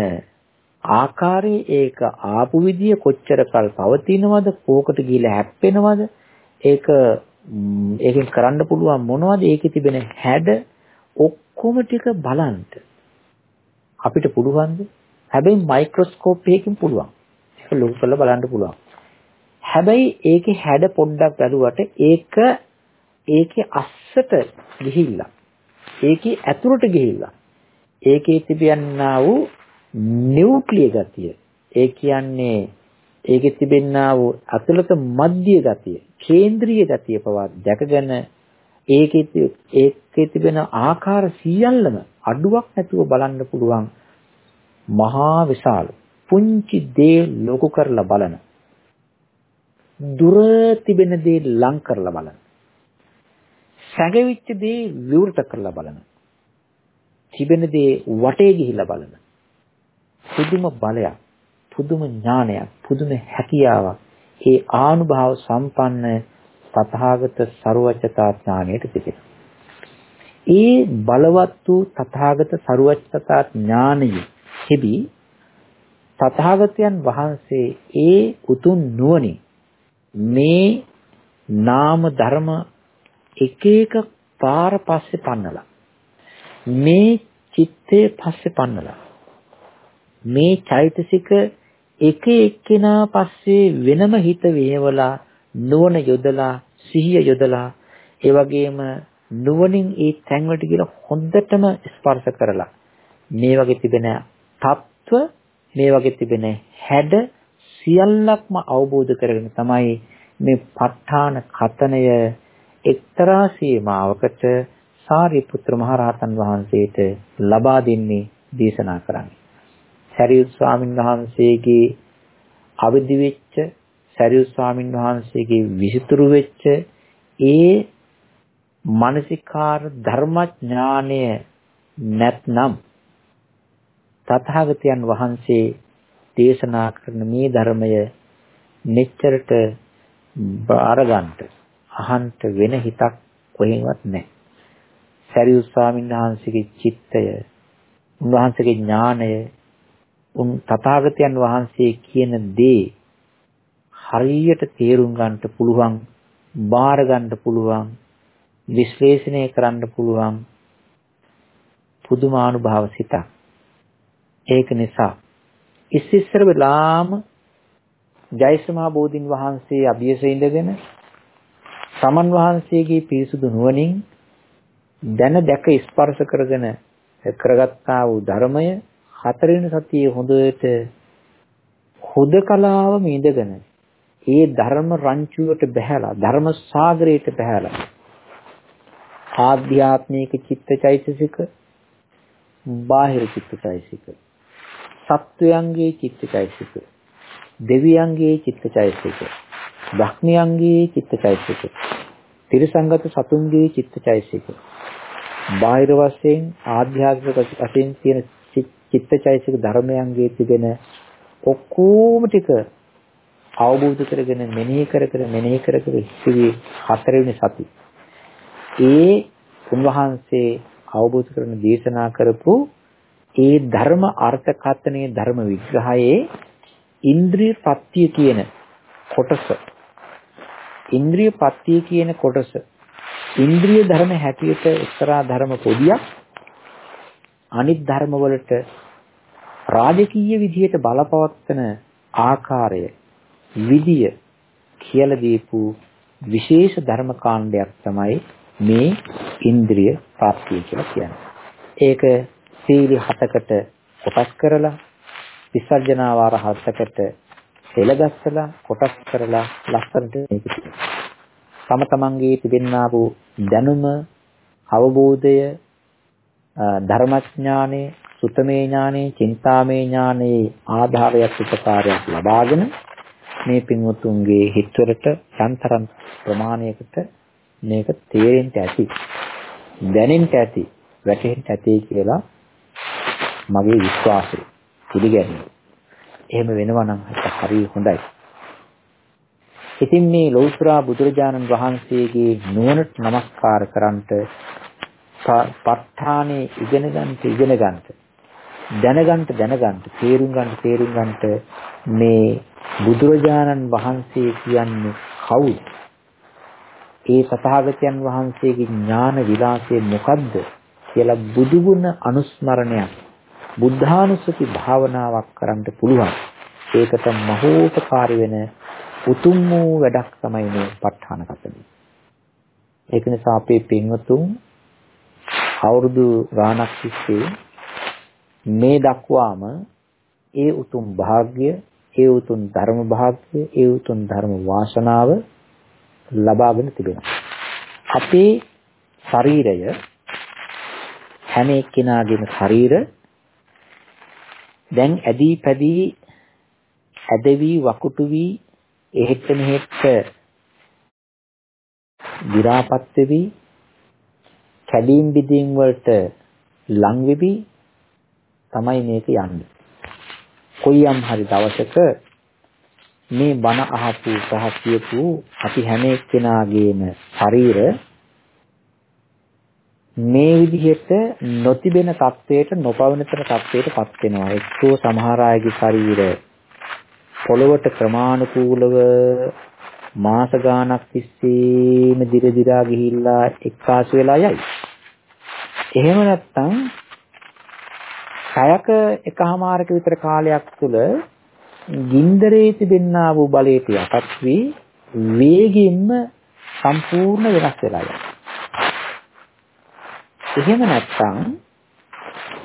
ආකාරය ඒක ආපු විදිය කොච්චර කල් පවතිනවද කෝකට ගිහිලා හැප්පෙනවද ඒක ඒකෙන් කරන්න පුළුවන් මොනවද ඒකේ තිබෙන හැඩ ඔක්කොම ටික බලන්න අපිට පුළුවන්ද? හැබැයි මයික්‍රොස්කෝප් එකකින් පුළුවන්. ඒක ලොකු කරලා බලන්න පුළුවන්. හැබැයි ඒකේ හැඩ පොඩ්ඩක් බැලුවට ඒක ඒකේ අස්සට ගිහිල්ලා ඒකේ ඇතුළට ගිහිල්ලා ඒකේ තිබෙනා වූ නියුක්ලිය ගතිය ඒ කියන්නේ ඒකේ තිබෙනා වූ අතුලත මධ්‍ය ගතිය කේන්ද්‍රීය ගතිය පවා දැකගෙන ඒකේ ඒකේ තිබෙන ආකාර සියල්ලම අඩුවක් නැතුව බලන්න පුළුවන් මහා විශාල පුංචි දේ ලොකු කරලා බලන දුර තිබෙන දේ ලං කරලා බලන සැඟවිච්ච දේ විවෘත කරලා බලන තිබෙන දේ වටේ ගිහිලා බලන පුදුම බලයක් පුදුම ඥානයක් පුදුම හැකියාවක් ඒ ආනුභාව සම්පන්න තථාගත ਸਰුවචතා ඥාණයට තිබෙනවා. ඒ බලවත් වූ තථාගත ਸਰුවචතා ඥානයේ හිබි තථාගතයන් වහන්සේ ඒ උතුම් නුවණින් මේ නාම ධර්ම එක එක පාර පස්සේ පන්නලා මේ චිත්තේ පස්සේ පන්නලා මේ චෛතසික එක එක්කෙනා පස්සේ වෙනම හිත වේවලා නුවණ යොදලා සිහිය යොදලා ඒ වගේම නුවණින් ඒ තැන්වලට කියලා හොඳටම ස්පර්ශ කරලා මේ වගේ තිබෙන తත්ව මේ වගේ තිබෙන හැඩ සියල්ලක්ම අවබෝධ කරගෙන තමයි මේ ප ဋ ාණ කතනය එක්තරා සීමාවකට සාරිපුත්‍ර මහරහතන් වහන්සේට ලබා දෙන්නේ දේශනා කරන්නේ. සරියුත් ස්වාමින් වහන්සේගේ අවදි වෙච්ච සරියුත් ස්වාමින් වහන්සේගේ විසිතුරු වෙච්ච ඒ මානසිකාර ධර්මඥානය නැත්නම් තථාගතයන් වහන්සේ දේශනා කරන මේ ධර්මය මෙච්චරට බාරගන්න අහන්ත වෙන හිතක් කොහෙවත් නැහැ. සරියුත් ස්වාමීන් වහන්සේගේ චිත්තය උන්වහන්සේගේ ඥානය උන් තථාගතයන් වහන්සේ කියන දේ හරියට තේරුම් ගන්නට පුළුවන් බාර ගන්න පුළුවන් විශ්ලේෂණය කරන්න පුළුවන් පුදුමානුභාව සිතක් ඒක නිසා ඉස්සෙස්සර වෙලාම ජයශ්‍රමා බෝධින් වහන්සේ අභියස ඉඳගෙන සමන් වහන්සේගේ පිරිසුදු නුවණින් දැන දැක ස්පර්ශ කරගෙන කරගත්තා වූ ධර්මය හතරවෙනි සතියේ හොඳට හුදකලාවම ඉඳගෙන ඒ ධර්ම රංචුවට බහැලා ධර්ම සාගරයට බහැලා ආධ්‍යාත්මික චිත්තචෛතසික බාහිර චිත්තචෛතසික සත්වයන්ගේ චිත්තචෛතසික දෙවියන්ගේ චිත්තචෛතසික බ්‍රහ්මයන්ගේ චිත්තචෛතසික තිරසංගත සතුන්ගේ චිත්තචෛතසික බාහිර වශයෙන් ආධ්‍යාත්මික වශයෙන් තියෙන චිත්තචෛතසික ධර්මයන්ගේ තිබෙන ඔක්කොම ටික අවබෝධ කරගෙන මෙනෙහි කර කර මෙනෙහි කර කර ඉස්සෙවි හතරවෙනි සති. ඒ උන්වහන්සේ අවබෝධ කරන දේශනා කරපු ඒ ධර්ම අර්ථකථනයේ ධර්ම විග්‍රහයේ ඉන්ද්‍රිය පත්‍ය කියන කොටස ඉන්ද්‍රිය පත්‍ය කියන කොටස ඉන්ද්‍රිය ධර්ම හැටියට එක්තරා ධර්ම පොදියක් අනිත් ධර්ම වලට රාජකීය විදියට බලපවත්වන ආකාරය විදිය කියලා දීපු විශේෂ ධර්ම කාණ්ඩයක් තමයි මේ ඉන්ද්‍රිය ප්‍රාප්තිය කියලා කියන්නේ. ඒක සීල හතකට කොටස් කරලා විසර්ජනාවාර හතකට සෙලගස්සලා කොටස් කරලා ලස්සනට මේක තම තමන්ගේ තිබෙන්නා වූ දැනුම අවබෝධය ධර්මඥානෙ සුතමේ ඥානෙ චින්තාමේ ඥානෙ ආධාරයක් උපකාරයක් ලබාගෙන මේ පින්වතුන්ගේ හිතවලට යන්තරම් ප්‍රමාණයකට මේක තේරෙන්න ඇති දැනෙන්න ඇති වැටහෙන්න ඇති කියලා මගේ විශ්වාසය පිළිගැනීම. එහෙම වෙනවා නම් හරි හොඳයි. ඉතින් මේ ලෞත්‍රා බුදුරජාණන් වහන්සේගේ නුවණට নমස්කාර කරන්ට ප ဋ ාණේ ඉගෙන ගන්නට ඉගෙන ගන්නට දැනගන්නට දැනගන්නට තේරුම් ගන්න තේරුම් ගන්නට මේ බුදුරජාණන් වහන්සේ කියන්නේ කවුද? ඒ සතහාගතයන් වහන්සේගේ ඥාන විලාසය මොකද්ද කියලා බුදුගුණ අනුස්මරණයක් බුද්ධානුස්සති භාවනාවක් කරන්න පුළුවන්. ඒකට මහෝපකාරී වෙන උතුම් වූ වැඩක් තමයි මේ ප ဋ ාණ කතදී. ඒක නිසා අපේ පින්වතුන් අවුරුදු ගාණක් තිස්සේ මේ දක්වාම ඒ උතුම් භාග්ය, ඒ උතුම් ධර්ම භාග්ය, ඒ උතුම් ධර්ම වාසනාව ලබාගෙන තිබෙනවා. අපේ ශරීරය හැම එක්කෙනාගේම ශරීර දැන් ඇදී පැදී ඇදවි වකුටු වී එහෙට මෙහෙට විරාපත් වෙවි කැඩීම් බිදීම් වලට ලං වෙවි තමයි මේක යන්නේ. කොයියම් හරි දවසක මේ බණ අහපු සහ කියපු අපි හැම එක්කෙනාගේම ශරීර මේ විදිහට නොතිබෙන තත්වයට නොපවනතර තත්වයට පත් වෙනවා. එක්කෝ සමහර අයගේ ශරීර පොළවට ක්‍රමානුකූලව මාස ගාණක් තිස්සේම දිර දිරා ගිහිල්ලා එක්කාසු වෙලා යයි. එහෙම නැත්නම් සයක එකහමාරක විතර කාලයක් තුළ ගින්දරේ තිබෙන්නා වූ බලයට යටත් වී වේගින්ම සම්පූර්ණ වෙනස් වෙලා යනවා. එහෙම නැත්නම්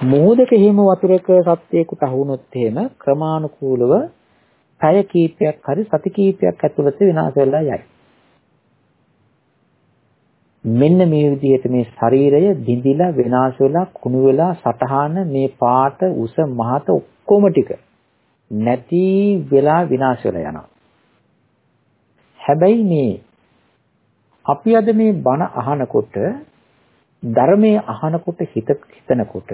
මොහොතක එහෙම වතුරක සත්‍යයකට අහුනොත් එහෙම ක්‍රමානුකූලව පැය කීපයක් හරි සති කීපයක් ඇතුළත විනාශ වෙලා යයි. මෙන්න මේ විදිහට මේ ශරීරය බිඳිලා විනාශ වෙලා කුණු වෙලා සටහන මේ පාට උස මහත ඔක්කොම ටික නැති වෙලා විනාශ වෙලා යනවා. හැබැයි මේ අපි අද මේ බණ අහනකොට ධර්මයේ අහනකොට හිත හිතනකොට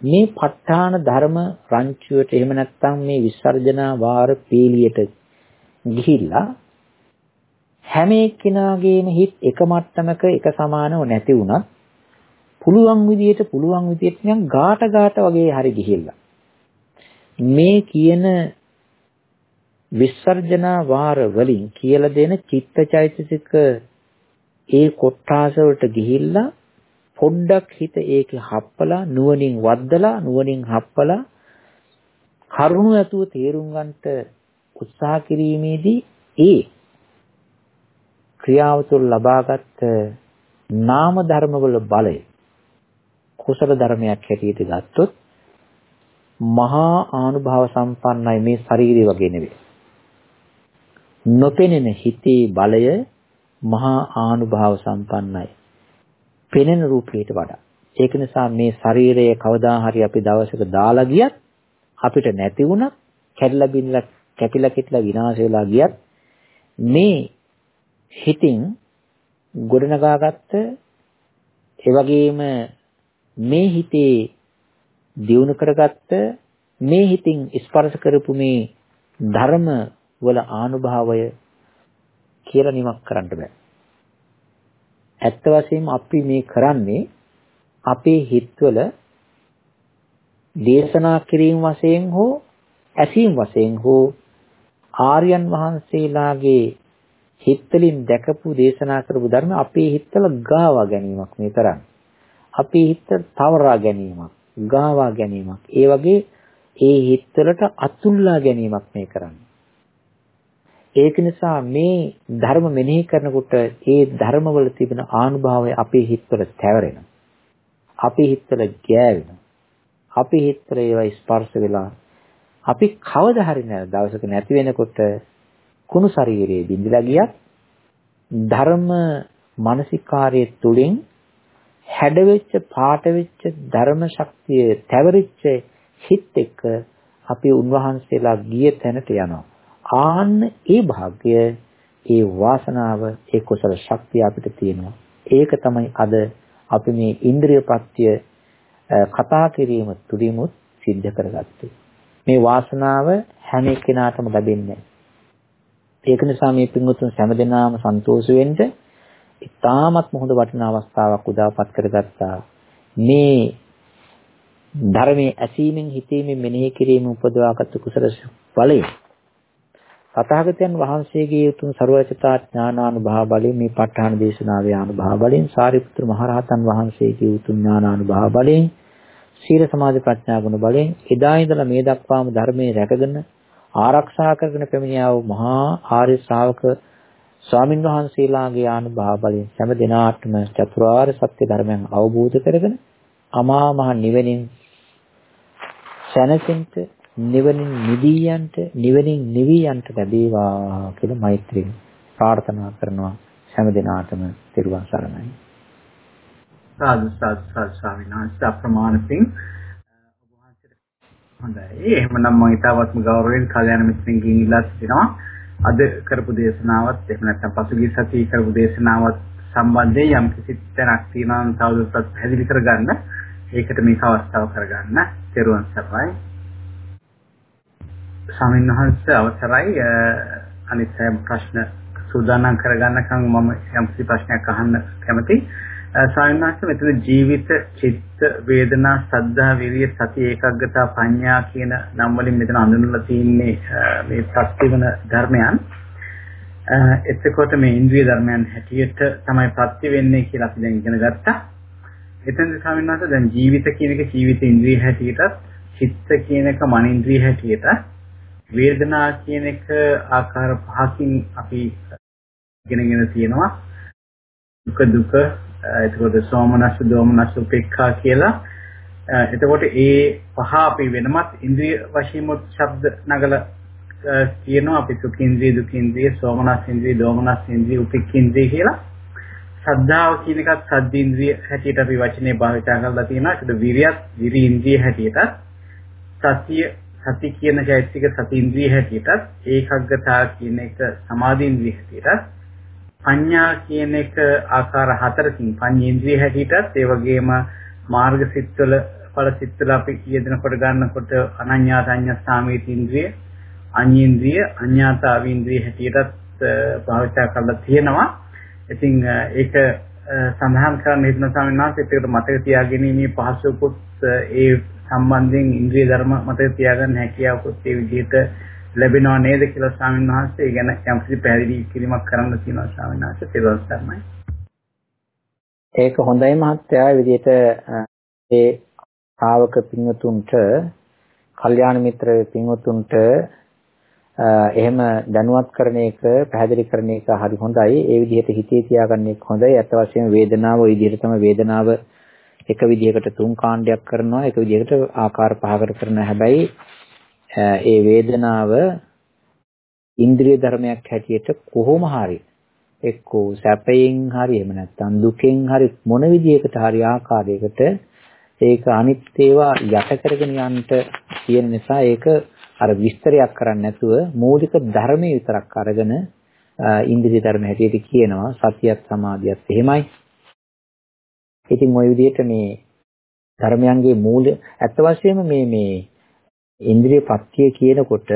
මේ ප ဋ ාණ ධර්ම රංචුවට එහෙම නැත්නම් මේ විසර්ජනා වාර පීලියට ගිහිල්ලා හැම එක්කිනාගේම හිත එක මට්ටමක එක සමානව නැති වුණත් පුළුවන් විදියට පුළුවන් විදියට නිකන් ගාට ගාට වගේ හරි ගිහිල්ලා මේ කියන විසර්ජනා වාර වලින් කියලා දෙන චිත්තචෛතසික ඒ කොට්ටාස වලට ගිහිල්ලා පොඩ්ඩක් හිත ඒකේ හප්පලා නුවණින් වද්දලා නුවණින් හප්පලා කරුණු ඇතුව තේරුම් ගන්නට උත්සාහ කිරීමේදී ඒ ක්‍රියාව තුළ ලබාගත් නාම ධර්මවල බලය කුසල ධර්මයක් හැටියට ගත්තොත් මහා ආනුභාව සම්පන්නයි මේ ශරීරය වගේ නෙවෙයි. නොපෙනෙන හිතේ බලය මහා ආනුභාව සම්පන්නයි. පෙනෙන රූපයට වඩා. ඒක නිසා මේ ශරීරය කවදා හරි අපි දවසක දාලා ගියත් අපිට නැති වුණත් කැඩලා බිඳලා කැපිලා කිట్లా විනාශ වෙලා ගියත් මේ හිතින් ගොඩනගාගත්ත ඒ වගේම මේ හිතේ දියුණු කරගත්ත මේ හිතින් ස්පර්ශ කරපු මේ ධර්ම වල ආනුභාවය කියලා නිමක් කරන්න බෑ. ඇත්ත වශයෙන්ම අපි මේ කරන්නේ අපේ හිතවල දේශනා කිරීම වශයෙන් හෝ ඇසීම් වශයෙන් හෝ ආර්යයන් වහන්සේලාගේ හිතවලින් දැකපු දේශනා කරපු ධර්ම අපේ හිතවල ගාවා ගැනීමක් මේ කරන්නේ. අපේ හිත තවරා ගැනීමක්, ගාවා ගැනීමක්. ඒ වගේ ඒ හිතවලට අතුල්ලා ගැනීමක් මේ කරන්නේ. ඒක නිසා මේ ධර්ම මෙනෙහි කරනකොට ඒ ධර්මවල තිබෙන ආනුභාවය අපේ හිතවල තැවරෙනවා. අපේ හිතවල ගෑවෙනවා. අපේ හිතවල ඒවා ස්පර්ශ වෙලා අපි කවදා හරි නෑ දවසක නැති වෙනකොට කුණු ශරීරයේ බිඳලා ගියත් ධර්ම මානසිකාරයේ තුලින් හැඩවෙච්ච පාට වෙච්ච ධර්ම ශක්තිය තැවරිච්ච හිත් එක්ක අපි උන්වහන්සේලා ගිය තැනට යනවා. ආන්න ඒ භාග්ය ඒ වාසනාව ඒ කුසල ශක්තිය අපිට තියෙනවා. ඒක තමයි අද අපි මේ ඉන්ද්‍රිය ප්‍රත්‍ය කතා කිරීම තුලිමුත් සිද්ධ කරගත්තේ. මේ වාසනාව හැම කෙනාටම ලැබෙන්නේ ඒක නිසා මේ පින්වතුන් හැමදෙනාම සන්තෝෂ වෙන්න ඉතාමත් හොඳ වටිනා අවස්ථාවක් උදාපත් කරගත්තා. මේ ධර්මයේ ඇසීමෙන් හිතීමෙන් මෙනෙහි කිරීමෙන් උපදවාගත් කුසල බලය තථාගතයන් වහන්සේගේ උතුම් ਸਰවචතා ඥානානුභාව බලයෙන් මේ ප ဋ ාණ දේශනාවේ අනුභාව බලයෙන් සාරිපුත්‍ර මහරහතන් වහන්සේගේ උතුම් ඥානානුභාව බලයෙන් සීල සමාධි ප්‍රඥා ගුණ බලයෙන් එදා ඉඳලා මේ දක්වාම ධර්මයේ රැකගෙන ආරක්ෂා කරගෙන පැමිණියාව මහා ආර්ය ශ්‍රාවක ස්වාමින් වහන්සේලාගේ ආනුභාව බලයෙන් හැම දිනාටම චතුරාර්ය සත්‍ය ධර්මයන් අවබෝධ කරගෙන අමා මහ නිවෙනින් සැනසෙන්න නිවනින් නිදී යන්ට නිවනින් නිවි යන්ට ලැබේවා කියලා මෛත්‍රියෙන් ප්‍රාර්ථනා කරනවා හැම දිනාටම තිරුවන් සරණයි. සාදු සාදු සාදු ස්වාමීන් වහන්සේ. අප්‍රමාණ පිං ඔබ වහන්සේට හොඳයි. එහෙමනම් මම ඊටවත්ම ගෞරවයෙන් කල්‍යාණ මිත්‍රෙන්ගෙන් ඉල්ලා සිටිනවා. අද කරපු දේශනාවත් එහෙම නැත්නම් පසුගිය සතියේ කරපු දේශනාවත් සම්බන්ධයෙන් යම් කිසි තැනක් තියෙනවා නම් තවදුරටත් පැහැදිලි කරගන්න. ඒකට මේක අවස්ථාව කරගන්න. තෙරුවන් සරණයි. ස්වාමීන් වහන්සේ අවසරයි අනිත් සෑම ප්‍රශ්න සූදානම් කරගන්නකම් මම යම් කිසි ප්‍රශ්නයක් අහන්න කැමතියි සායනාස්ස මෙතන ජීවිත, චිත්ත, වේදනා, සද්ධා, විරිය, සති, ඒකග්ගතා, පඤ්ඤා කියන නම් වලින් මෙතන අඳුනලා තියෙන්නේ මේ ප්‍රතිවන ධර්මයන්. එතකොට මේ ඉන්ද්‍රිය ධර්මයන් හැටියට තමයි ප්‍රති වෙන්නේ කියලා අපි දැන් ඉගෙන ගත්තා. එතෙන්ද ස්වාමීන් වහන්සේ දැන් ජීවිත කියන එක ජීවිත ඉන්ද්‍රිය හැටියටත්, චිත්ත කියන එක මන ඉන්ද්‍රිය හැටියට, වේදනා කියන එක ආකාර පහකින් අපි ඉගෙනගෙන තියෙනවා. දුක දුක එතකොට සෝමනස්ස දෝමනස්ස උපේක්ඛා කියලා. එතකොට ඒ පහ අපි වෙනමත් ඉන්ද්‍රිය වශයෙන්ම ශබ්ද නගල කියනවා. අපි සුඛින්ද්‍රිය දුකින්ද්‍රිය සෝමනස්ස ඉන්ද්‍රිය දෝමනස්ස ඉන්ද්‍රිය උපේක්ඛින්ද්‍රිය කියලා. ශ්‍රද්ධාව කියන එකත් සද්දේන්ද්‍රිය හැටියට අපි වචනේ භාවිත කරලා තියෙනවා. ඒකද විරියත් විරි ඉන්ද්‍රිය හැටියට සතිය සති කියන චෛත්‍යික සතිඉන්ද්‍රිය හැටියටත් ඒකග්ගතා කියන එක සමාධි ඉන්ද්‍රිය හැටියටත් පඤ්ඤා කියන එක ආකාර හතරකින් පඤ්ඤේන්ද්‍රිය හැටියටත් ඒ වගේම මාර්ග සිත්වල ඵල සිත්වල අපි යෙදෙනකොට ගන්නකොට අනඤ්ඤාත අඤ්ඤස්සාමීති ඉන්ද්‍රිය අඤ්ඤේන්ද්‍රිය අඤ්ඤාත අවීන්ද්‍රිය හැටියටත් භාවිත කරලා තියෙනවා. ඉතින් ඒක සඳහන් කරන්න හිතන ස්වාමීන් වහන්සේ ඒකට මතක තියාගැනීමේ පහසුකුත් ඒ සම්බන්ධයෙන් ඉන්ද්‍රිය ධර්ම මතක තියාගන්න හැකියාවකුත් ඒ විදිහට ලැබෙනව නේද කියලා ස්වාමීන් වහන්සේ ඒ ගැන යම්කිසි පැහැදිලි කිරීමක් කරන්න තියෙනවා ස්වාමීන් වහන්සේ තේරුම් ගන්නයි. ඒක හොඳයි මහත්තයා විදිහට ඒ ශ්‍රාවක පින්වතුන්ට කල්යාණ මිත්‍ර පින්වතුන්ට එහෙම දැනුවත් කරන එක පැහැදිලි කරන එක හරි හොඳයි. ඒ විදිහට හිතේ තියාගන්න එක හොඳයි. අත් වශයෙන් වේදනාව ওই විදිහට තමයි වේදනාව එක විදිහකට තුන් කාණ්ඩයක් කරනවා. එක විදිහකට ආකාර පහකට කරනවා. හැබැයි ඒ වේදනාව ඉන්ද්‍රිය ධර්මයක් හැටියට කොහොම හරි එක්කෝ සැපයෙන් හරි එහෙම නැත්නම් දුකෙන් හරි මොන විදියකට හරි ආකාරයකට ඒක අනිත් ඒවා යට කරගෙන යන්න තියෙන නිසා ඒක අර විස්තරයක් කරන්නේ නැතුව මූලික ධර්මයේ විතරක් අරගෙන ඉන්ද්‍රිය ධර්ම හැටියට කියනවා සතියත් සමාධියත් එහෙමයි. ඉතින් ওই විදිහට මේ ධර්මයන්ගේ මූල ඇත්ත වශයෙන්ම මේ මේ ඉන්ද්‍රිය පත්‍ය කියනකොට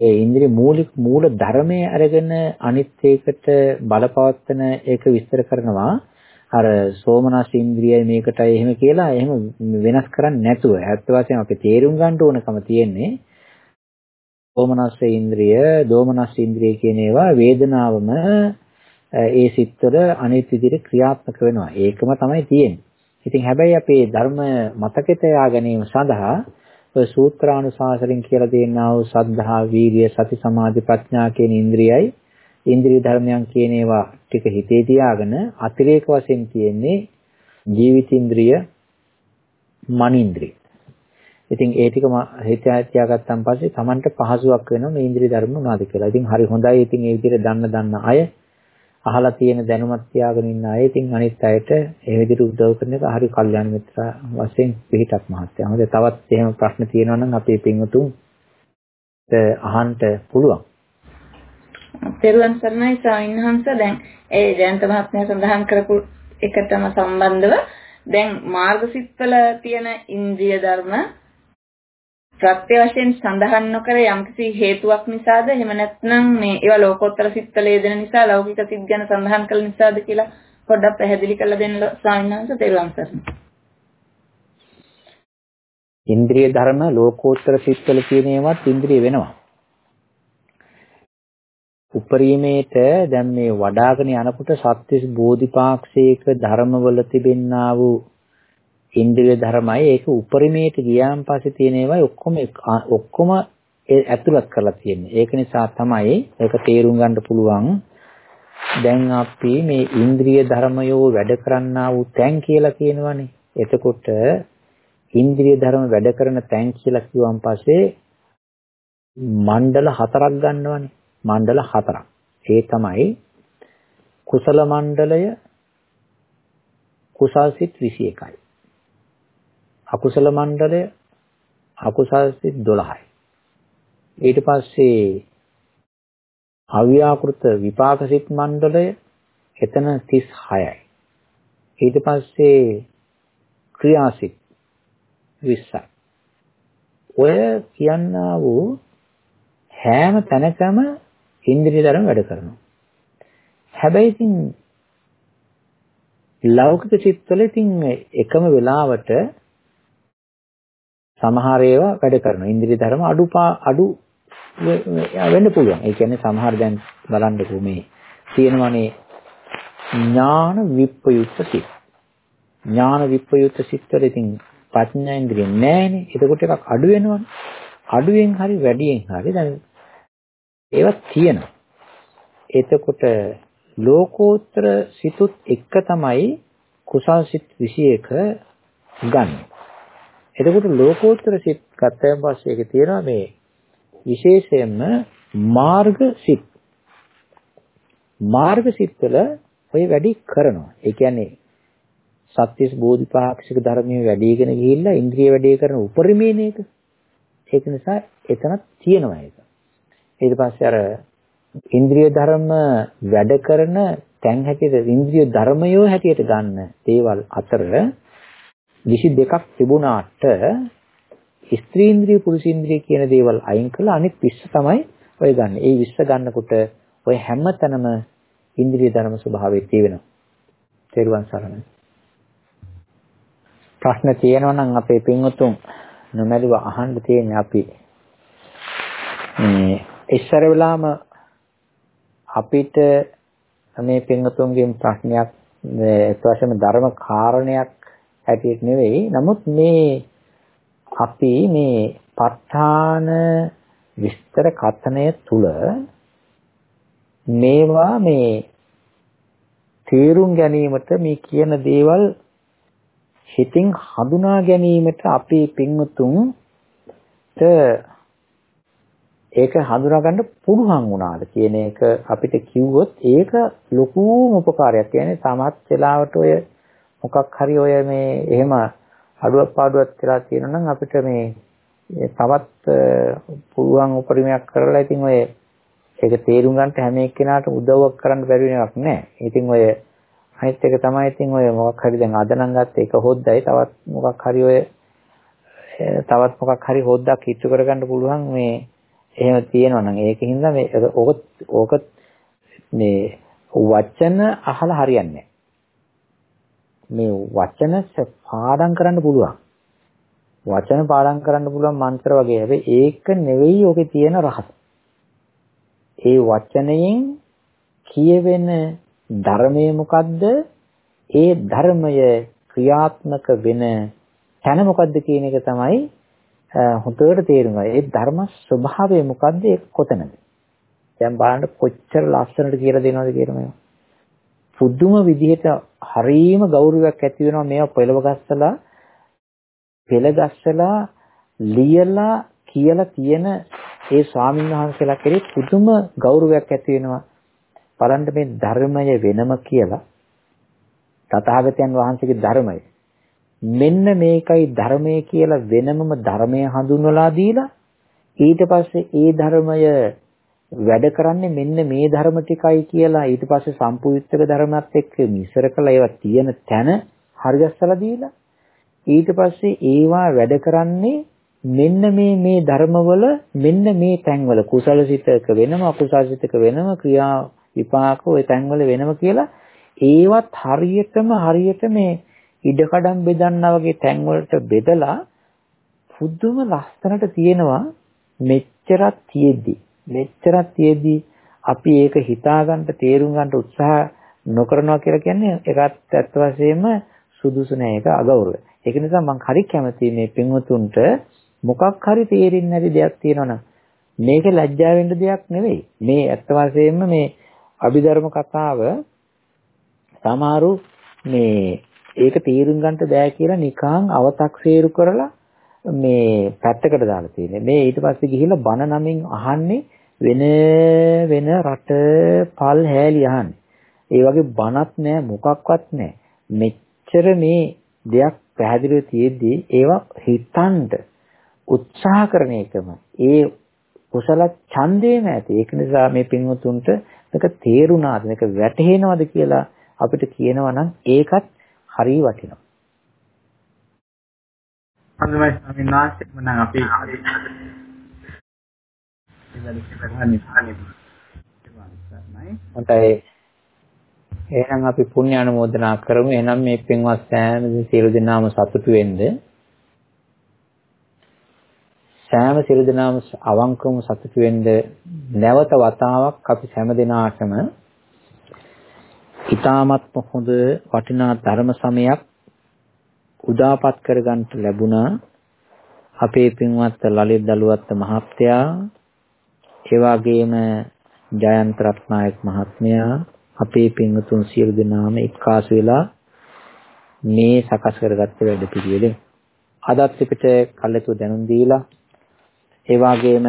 ඒ ඉන්ද්‍රිය මූලික මූල ධර්මයේ අරගෙන අනිත් ඒකට බලපවත්තන ඒක විස්තර කරනවා. අර සෝමනස් ඉන්ද්‍රියයි මේකටයි එහෙම කියලා එහෙම වෙනස් කරන්නේ නැතුව ඇත්ත වශයෙන්ම අපි තේරුම් ගන්න ඕනකම තියෙන්නේ. සෝමනස් ඉන්ද්‍රිය, දෝමනස් ඉන්ද්‍රිය කියන ඒවා වේදනාවම ඒ සිත්වල අනිත් විදිහට ක්‍රියාත්මක වෙනවා. ඒකම තමයි තියෙන්නේ. ඉතින් හැබැයි අපේ ධර්ම මතකයට යා ගැනීම සඳහා ඔය සූත්‍රානුශාසනින් කියලා දෙන්නා වූ සද්ධා, වීර්ය, සති, සමාධි, ප්‍රඥා කියන ඉන්ද්‍රියයි ඉන්ද්‍රිය ධර්මයන් කියන ඒවා ටික හිතේ තියාගෙන අතිරේක වශයෙන් තියෙන්නේ ජීවිතින්ද්‍රිය, මනින්ද්‍රිය. ඉතින් ඒ ටික හිත තියාගත්තාන් පස්සේ Tamanට පහසුවක් වෙනවා මේ ඉන්ද්‍රිය ධර්ම මොනවද කියලා. ඉතින් හරි හොඳයි. ඉතින් ඒ විදිහට දන්න දන්න අය අහලා තියෙන දැනුමක් තියාගෙන ඉන්න අය ඉතින් අනිත් අයට ඒ විදිහට උදව් කරන එක හරි කල්යාණ මිත්‍ර වශයෙන් පිළිටක් මහත්තයා. මොකද තවත් එහෙම ප්‍රශ්න තියෙනවා නම් අපේ පින්වතුන් අහන්න පුළුවන්. පෙරුවන් සරණයි සාමින්හංශ දැන් ඒ ජයන්ත මහත්මයා සඳහන් කරපු එකටම සම්බන්ධව දැන් මාර්ගසිටවල තියෙන ඉන්ද්‍රිය ධර්ම ප්‍රත්‍ය වශයෙන් සඳහන් නොකර යම්කිසි හේතුවක් නිසාද එහෙම නැත්නම් මේ ඒවා ලෝකෝත්තර සිත්වල යෙදෙන නිසා ලෞකික සිත් ගැන සඳහන් කළ නිසාද කියලා පොඩ්ඩක් පැහැදිලි කරලා දෙන්න ස්වාමීන් වහන්සේ තෙරුවන් සරණයි. ඉන්ද්‍රිය ධර්ම ලෝකෝත්තර සිත්වල කියන ඒවාත් ඉන්ද්‍රිය වෙනවා. උපරිමේට දැන් මේ වඩාගෙන යනකොට සත්‍විස් බෝධිපාක්ෂික ධර්මවල තිබෙන්නා වූ ඉන්ද්‍රිය ධර්මයි ඒක උපරිමයට ගියාන් පස්සේ තියෙන ඒවා ඔක්කොම ඔක්කොම ඇතුළත් කරලා තියෙන්නේ. ඒක නිසා තමයි ඒක තේරුම් ගන්න පුළුවන්. දැන් අපි මේ ඉන්ද්‍රිය ධර්මයෝ වැඩ කරන්නා වූ තැන් කියලා කියනවනේ. එතකොට ඉන්ද්‍රිය ධර්ම වැඩ කරන තැන් කියලා කිව්වන් පස්සේ මණ්ඩල හතරක් ගන්නවනේ. මණ්ඩල හතරක්. ඒ තමයි කුසල මණ්ඩලය කුසල් සිත් 21යි. අකුසල මණ්ඩලය අකුසල් සිත් 12යි. ඊට පස්සේ අව්‍යාකෘත විපාක සිත් මණ්ඩලය එතන 36යි. ඊට පස්සේ ක්‍රියාසිත 20යි. ඔය කියන්නා වූ හැම තැනකම ඉන්ද්‍රිය ධර්ම වැඩ කරනවා. හැබැයි ඉතින් ලෞකික චිත්තවල ඉතින් එකම වෙලාවට සමහර ඒවා වැඩ කරනවා. ඉන්ද්‍රිය ධර්ම අඩු අඩු වෙන්න පුළුවන්. ඒ කියන්නේ සමහර දැන් බලන්නකෝ මේ තියෙනවනේ ඥාන විප්පයුක්ත සිත්. ඥාන විප්පයුක්ත සිත් වල ඉතින් ප්‍රඥා ඉන්ද්‍රිය නැහැනේ. එතකොට එකක් අඩු වෙනවනේ. අඩුවෙන් හරි වැඩියෙන් හරි දැන් ඒවා තියෙනවා. එතකොට ලෝකෝත්තර සිතුත් එක තමයි කුසල් සිත් 21 ගන්න. එතකොට ලෝකෝත්තර සිත් ගත්තයන් පස්සේ ඒකේ තියෙනවා මේ විශේෂයෙන්ම මාර්ග සිත්. මාර්ග සිත් වල ඔය වැඩි කරනවා. ඒ කියන්නේ සත්‍යස් බෝධිපාක්ෂික ධර්මයේ වැඩිගෙන ගිහිල්ලා ඉන්ද්‍රිය වැඩි කරන උපරිමේ නේද? ඒක නිසා එතන තියෙනවා ඒක. ඊට පස්සේ අර ඉන්ද්‍රිය ධර්ම වැඩ කරන තැන් හැටියට ඉන්ද්‍රිය ධර්මයෝ හැටියට ගන්න දේවල් අතර 22ක් තිබුණාට ස්ත්‍රීන්ද්‍රිය පුරුෂේන්ද්‍රිය කියන දේවල් අයින් කළා අනිත් 20 තමයි ඔය ගන්න. ඒ 20 ගන්නකොට ඔය හැම තැනම ඉන්ද්‍රිය ධර්ම ස්වභාවය තියෙනවා. තේරුවන් සරණයි. ප්‍රශ්න තියෙනවා නම් අපේ පින්වතුන් නොමැලිව අහන්න තියෙන්නේ අපි මේ ඉස්සර වෙලාම අපිට මේ පින්වතුන්ගෙන් ප්‍රශ්නයක් ඒ වශයෙන්ම ධර්ම කාරණයක් හැටියට නෙවෙයි. නමුත් මේ අපි මේ ප ဋ ාණ විස්තර කථනය තුල මේවා මේ තේරුම් ගැනීමට මේ කියන දේවල් හිතින් හඳුනා ගැනීමට අපේ පින්වතුන්ට ඒක හඳුනා ගන්න පුළුවන් වුණාද කියන එක අපිට කිව්වොත් ඒක ලොකුම උපකාරයක්. කියන්නේ තමත් වෙලාවට ඔය මොකක් හරි ඔය මේ එහෙම අඩුවක් පාඩුවක් වෙලා තියෙනවා නම් අපිට මේ තවත් පුළුවන් උපරිමයක් කරලා ඉතින් ඔය ඒක තේරුම් ගන්නට හැම එක්කෙනාට උදව්වක් කරන්න බැරි වෙන එකක් නෑ. ඉතින් ඔය අනිත් එක තමයි ඉතින් ඔය මොකක් හරි දැන් අද නම් ගත්ත එක හොද්දයි තවත් මොකක් හරි ඔය තවත් මොකක් හරි හොද්දක් ඉච්චු කරගන්න පුළුවන් මේ එහෙම තියෙනවා නම් ඒකින්ද මේ ඕක ඕක මේ වචන අහලා හරියන්නේ මේ වචන පාඩම් කරන්න පුළුවන්. වචන පාඩම් කරන්න පුළුවන් මන්ත්‍ර වගේ. හැබැයි ඒක නෙවෙයි ඔකේ තියෙන රහස. ඒ වචනයෙන් කියවෙන ධර්මය මොකද්ද? ඒ ධර්මය ක්‍රියාත්මක වෙන තැන මොකද්ද කියන එක තමයි හොඳට තේරුම් ගන්න. ඒ ධර්ම ස්වභාවය මොකද්ද? ඒක කොතනද? දැන් බලන්න කොච්චර ලස්සනට කියලා දෙනවද කියලා මේවා. පුදුම විදිහට හරීම ගෞරවයක් ඇති වෙනවා මේවා පෙළව ගස්සලා පෙළ ගස්සලා ලියලා කියලා තියෙන ඒ ස්වාමීන් වහන්සේලා කෙරේ පුදුම ගෞරවයක් ඇති වෙනවා. බලන්න මේ ධර්මය වෙනම කියලා තථාගතයන් වහන්සේගේ ධර්මය මෙන්න මේකයි ධර්මය කියලා වෙනමම ධර්මය හඳුන්වලා දීලා ඊට පස්සේ ඒ ධර්මය වැඩ කරන්නේ මෙන්න මේ ධර්ම ටිකයි කියලා ඊට පස්සේ සම්පූර්ණක ධර්මات එක්ක මිශ්‍ර කළා ඒවා තියෙන තැන හරියස්සලා දීලා ඊට පස්සේ ඒවා වැඩ කරන්නේ මෙන්න මේ මේ ධර්මවල මෙන්න මේ තැන්වල කුසලසිතක වෙනම අකුසලසිතක වෙනම ක්‍රියා විපාක ওই තැන්වල වෙනම කියලා ඒවත් හරියටම හරියට මේ ඉඩකඩම් බෙදන්නා වගේ තැන්වලට බෙදලා පුදුම ලස්සනට තියෙනවා මෙච්චරක් තියෙද්දි. මෙච්චරක් තියෙද්දි අපි ඒක හිතාගන්න තේරුම් ගන්න උත්සාහ නොකරනවා කියලා කියන්නේ ඒකත් ඇත්ත වශයෙන්ම සුදුසු නෑ ඒක අගෞරවය. ඒක නිසා මම හරි කැමතියි මේ පින්වතුන්ට මොකක් හරි තේරෙන්නේ නැති දෙයක් තියෙනවනම් මේක ලැජ්ජා වෙන්න දෙයක් නෙවෙයි. මේ ඇත්ත වශයෙන්ම මේ අභිධර්ම කතාව සමහරු මේ ඒක තේරුම් ගන්නට බෑ කියලා නිකං අව탁සේරු කරලා මේ පැත්තකට දාලා තියෙන්නේ. මේ ඊට පස්සේ ගිහිල්ලා බන නමින් අහන්නේ වෙන වෙන රට පල් හැලි අහන්නේ. ඒ වගේ බනක් නෑ මොකක්වත් නෑ. මෙච්චර මේ දෙයක් පැහැදිලිව තියෙද්දි ඒවා හිතන්ඩ උත්සාහ කරන එකම ඒ කුසල ඡන්දේම ඇති. ඒක නිසා මේ පින්වතුන්ට මේක තේරුණාද මේක වැටහෙනවද කියලා අපිට කියනවා නම් ඒකත් හරිය වටිනවා. හොඳයි ස්වාමීන් වහන්සේ. මම අපි හොඳයි එහෙනම් අපි පුණ්‍ය අනුමෝදනා කරමු. එහෙනම් මේ පින්වත් සෑම සියලු දෙනාම සතුටු වෙන්න. සෑම සියලු දෙනාම අවංකවම සතුටු වෙන්න නැවත වතාවක් අපි හැම දිනාටම ඊ타මත්ම හොඳ වටිනා ධර්ම සමයක් උදාපත් කරගන්න ලැබුණා. අපේ පින්වත් ලලිත් දලුවත් මහත්තයා ඒ වගේම ජයන්ත රත්නායක මහත්මයා අපේ පින්වතුන් සියලු දෙනාම එක්කාසු වෙලා මේ සකස් කරගත්ත වැඩ පිළිවෙලෙන් අදත් පිට කල්යතු දැනුම් දීලා ඒ වගේම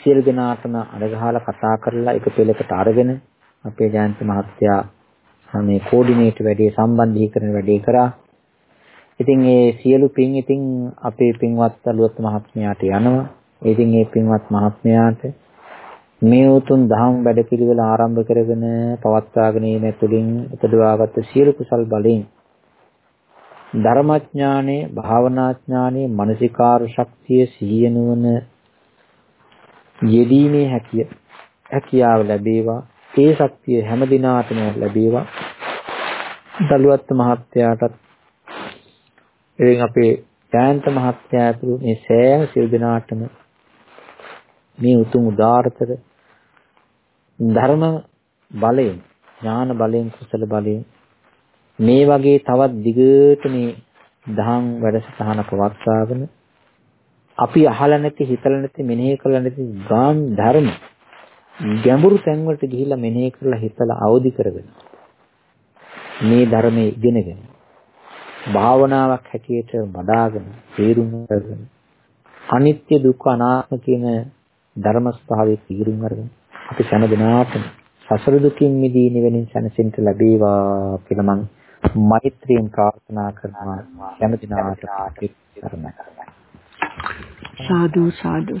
සියලු දෙනාටම අරගහලා කතා කරලා එක පෙළකට අරගෙන අපේ ජයන්ත මහත්තයා මේ කෝඩිනේට් වැඩේ සම්බන්ධීකරණ වැඩේ කරා. ඉතින් ඒ සියලු පින් ඉතින් අපේ පින්වත් අලුත් මහත්මයාට යනවා. ඉතින් මේ පින්වත් මහත්මයාට මේ උතුම් දහම් වැඩපිළිවෙල ආරම්භ කරගෙන පවත්වාගෙන යන තුලින් උපදවාගත් සියලු කුසල් බලයෙන් ධර්මඥානෙ, භාවනාඥානෙ, මානසිකාර ශක්තිය, සිහිය නුවණ යෙදීමේ හැකිය හැකියාව ලැබේවා. ඒ ශක්තිය හැම දිනාටම ලැබේවා. දලුවත් මහත්තයාටත් එවෙන් අපේ ජයන්ත මහත්තයා ඇතුළු මේ සෑම සියලු දෙනාටම මේ උතුම් උදාාරතර ධර්ම බලයෙන් ඥාන බලයෙන් කුසල බලයෙන් මේ වගේ තවත් දිගට මේ දහම් වැඩසටහන පවත්වාගෙන අපි අහලා නැති හිතලා නැති මෙනෙහි කරලා නැති ගාම් ධර්ම ගැඹුරු තැන්වලට ගිහිල්ලා මෙනෙහි කරලා හිතලා අවදි කරගෙන මේ ධර්මයේ ඉගෙනගෙන භාවනාවක් හැටියට වඩාගෙන තේරුම් ගන්න අනිත්‍ය දුක්ඛ අනාත්ම කියන ධර්ම ස්වභාවයේ තීරුම් අරගෙන අපි හැම දිනාටම සසර දුකින් මිදී නිවෙනින් සැනසෙන්න ලැබේවා කියලා මම මෛත්‍රියෙන් ප්‍රාර්ථනා කරනවා. හැම දිනාටම සාදු. සාදු සාදු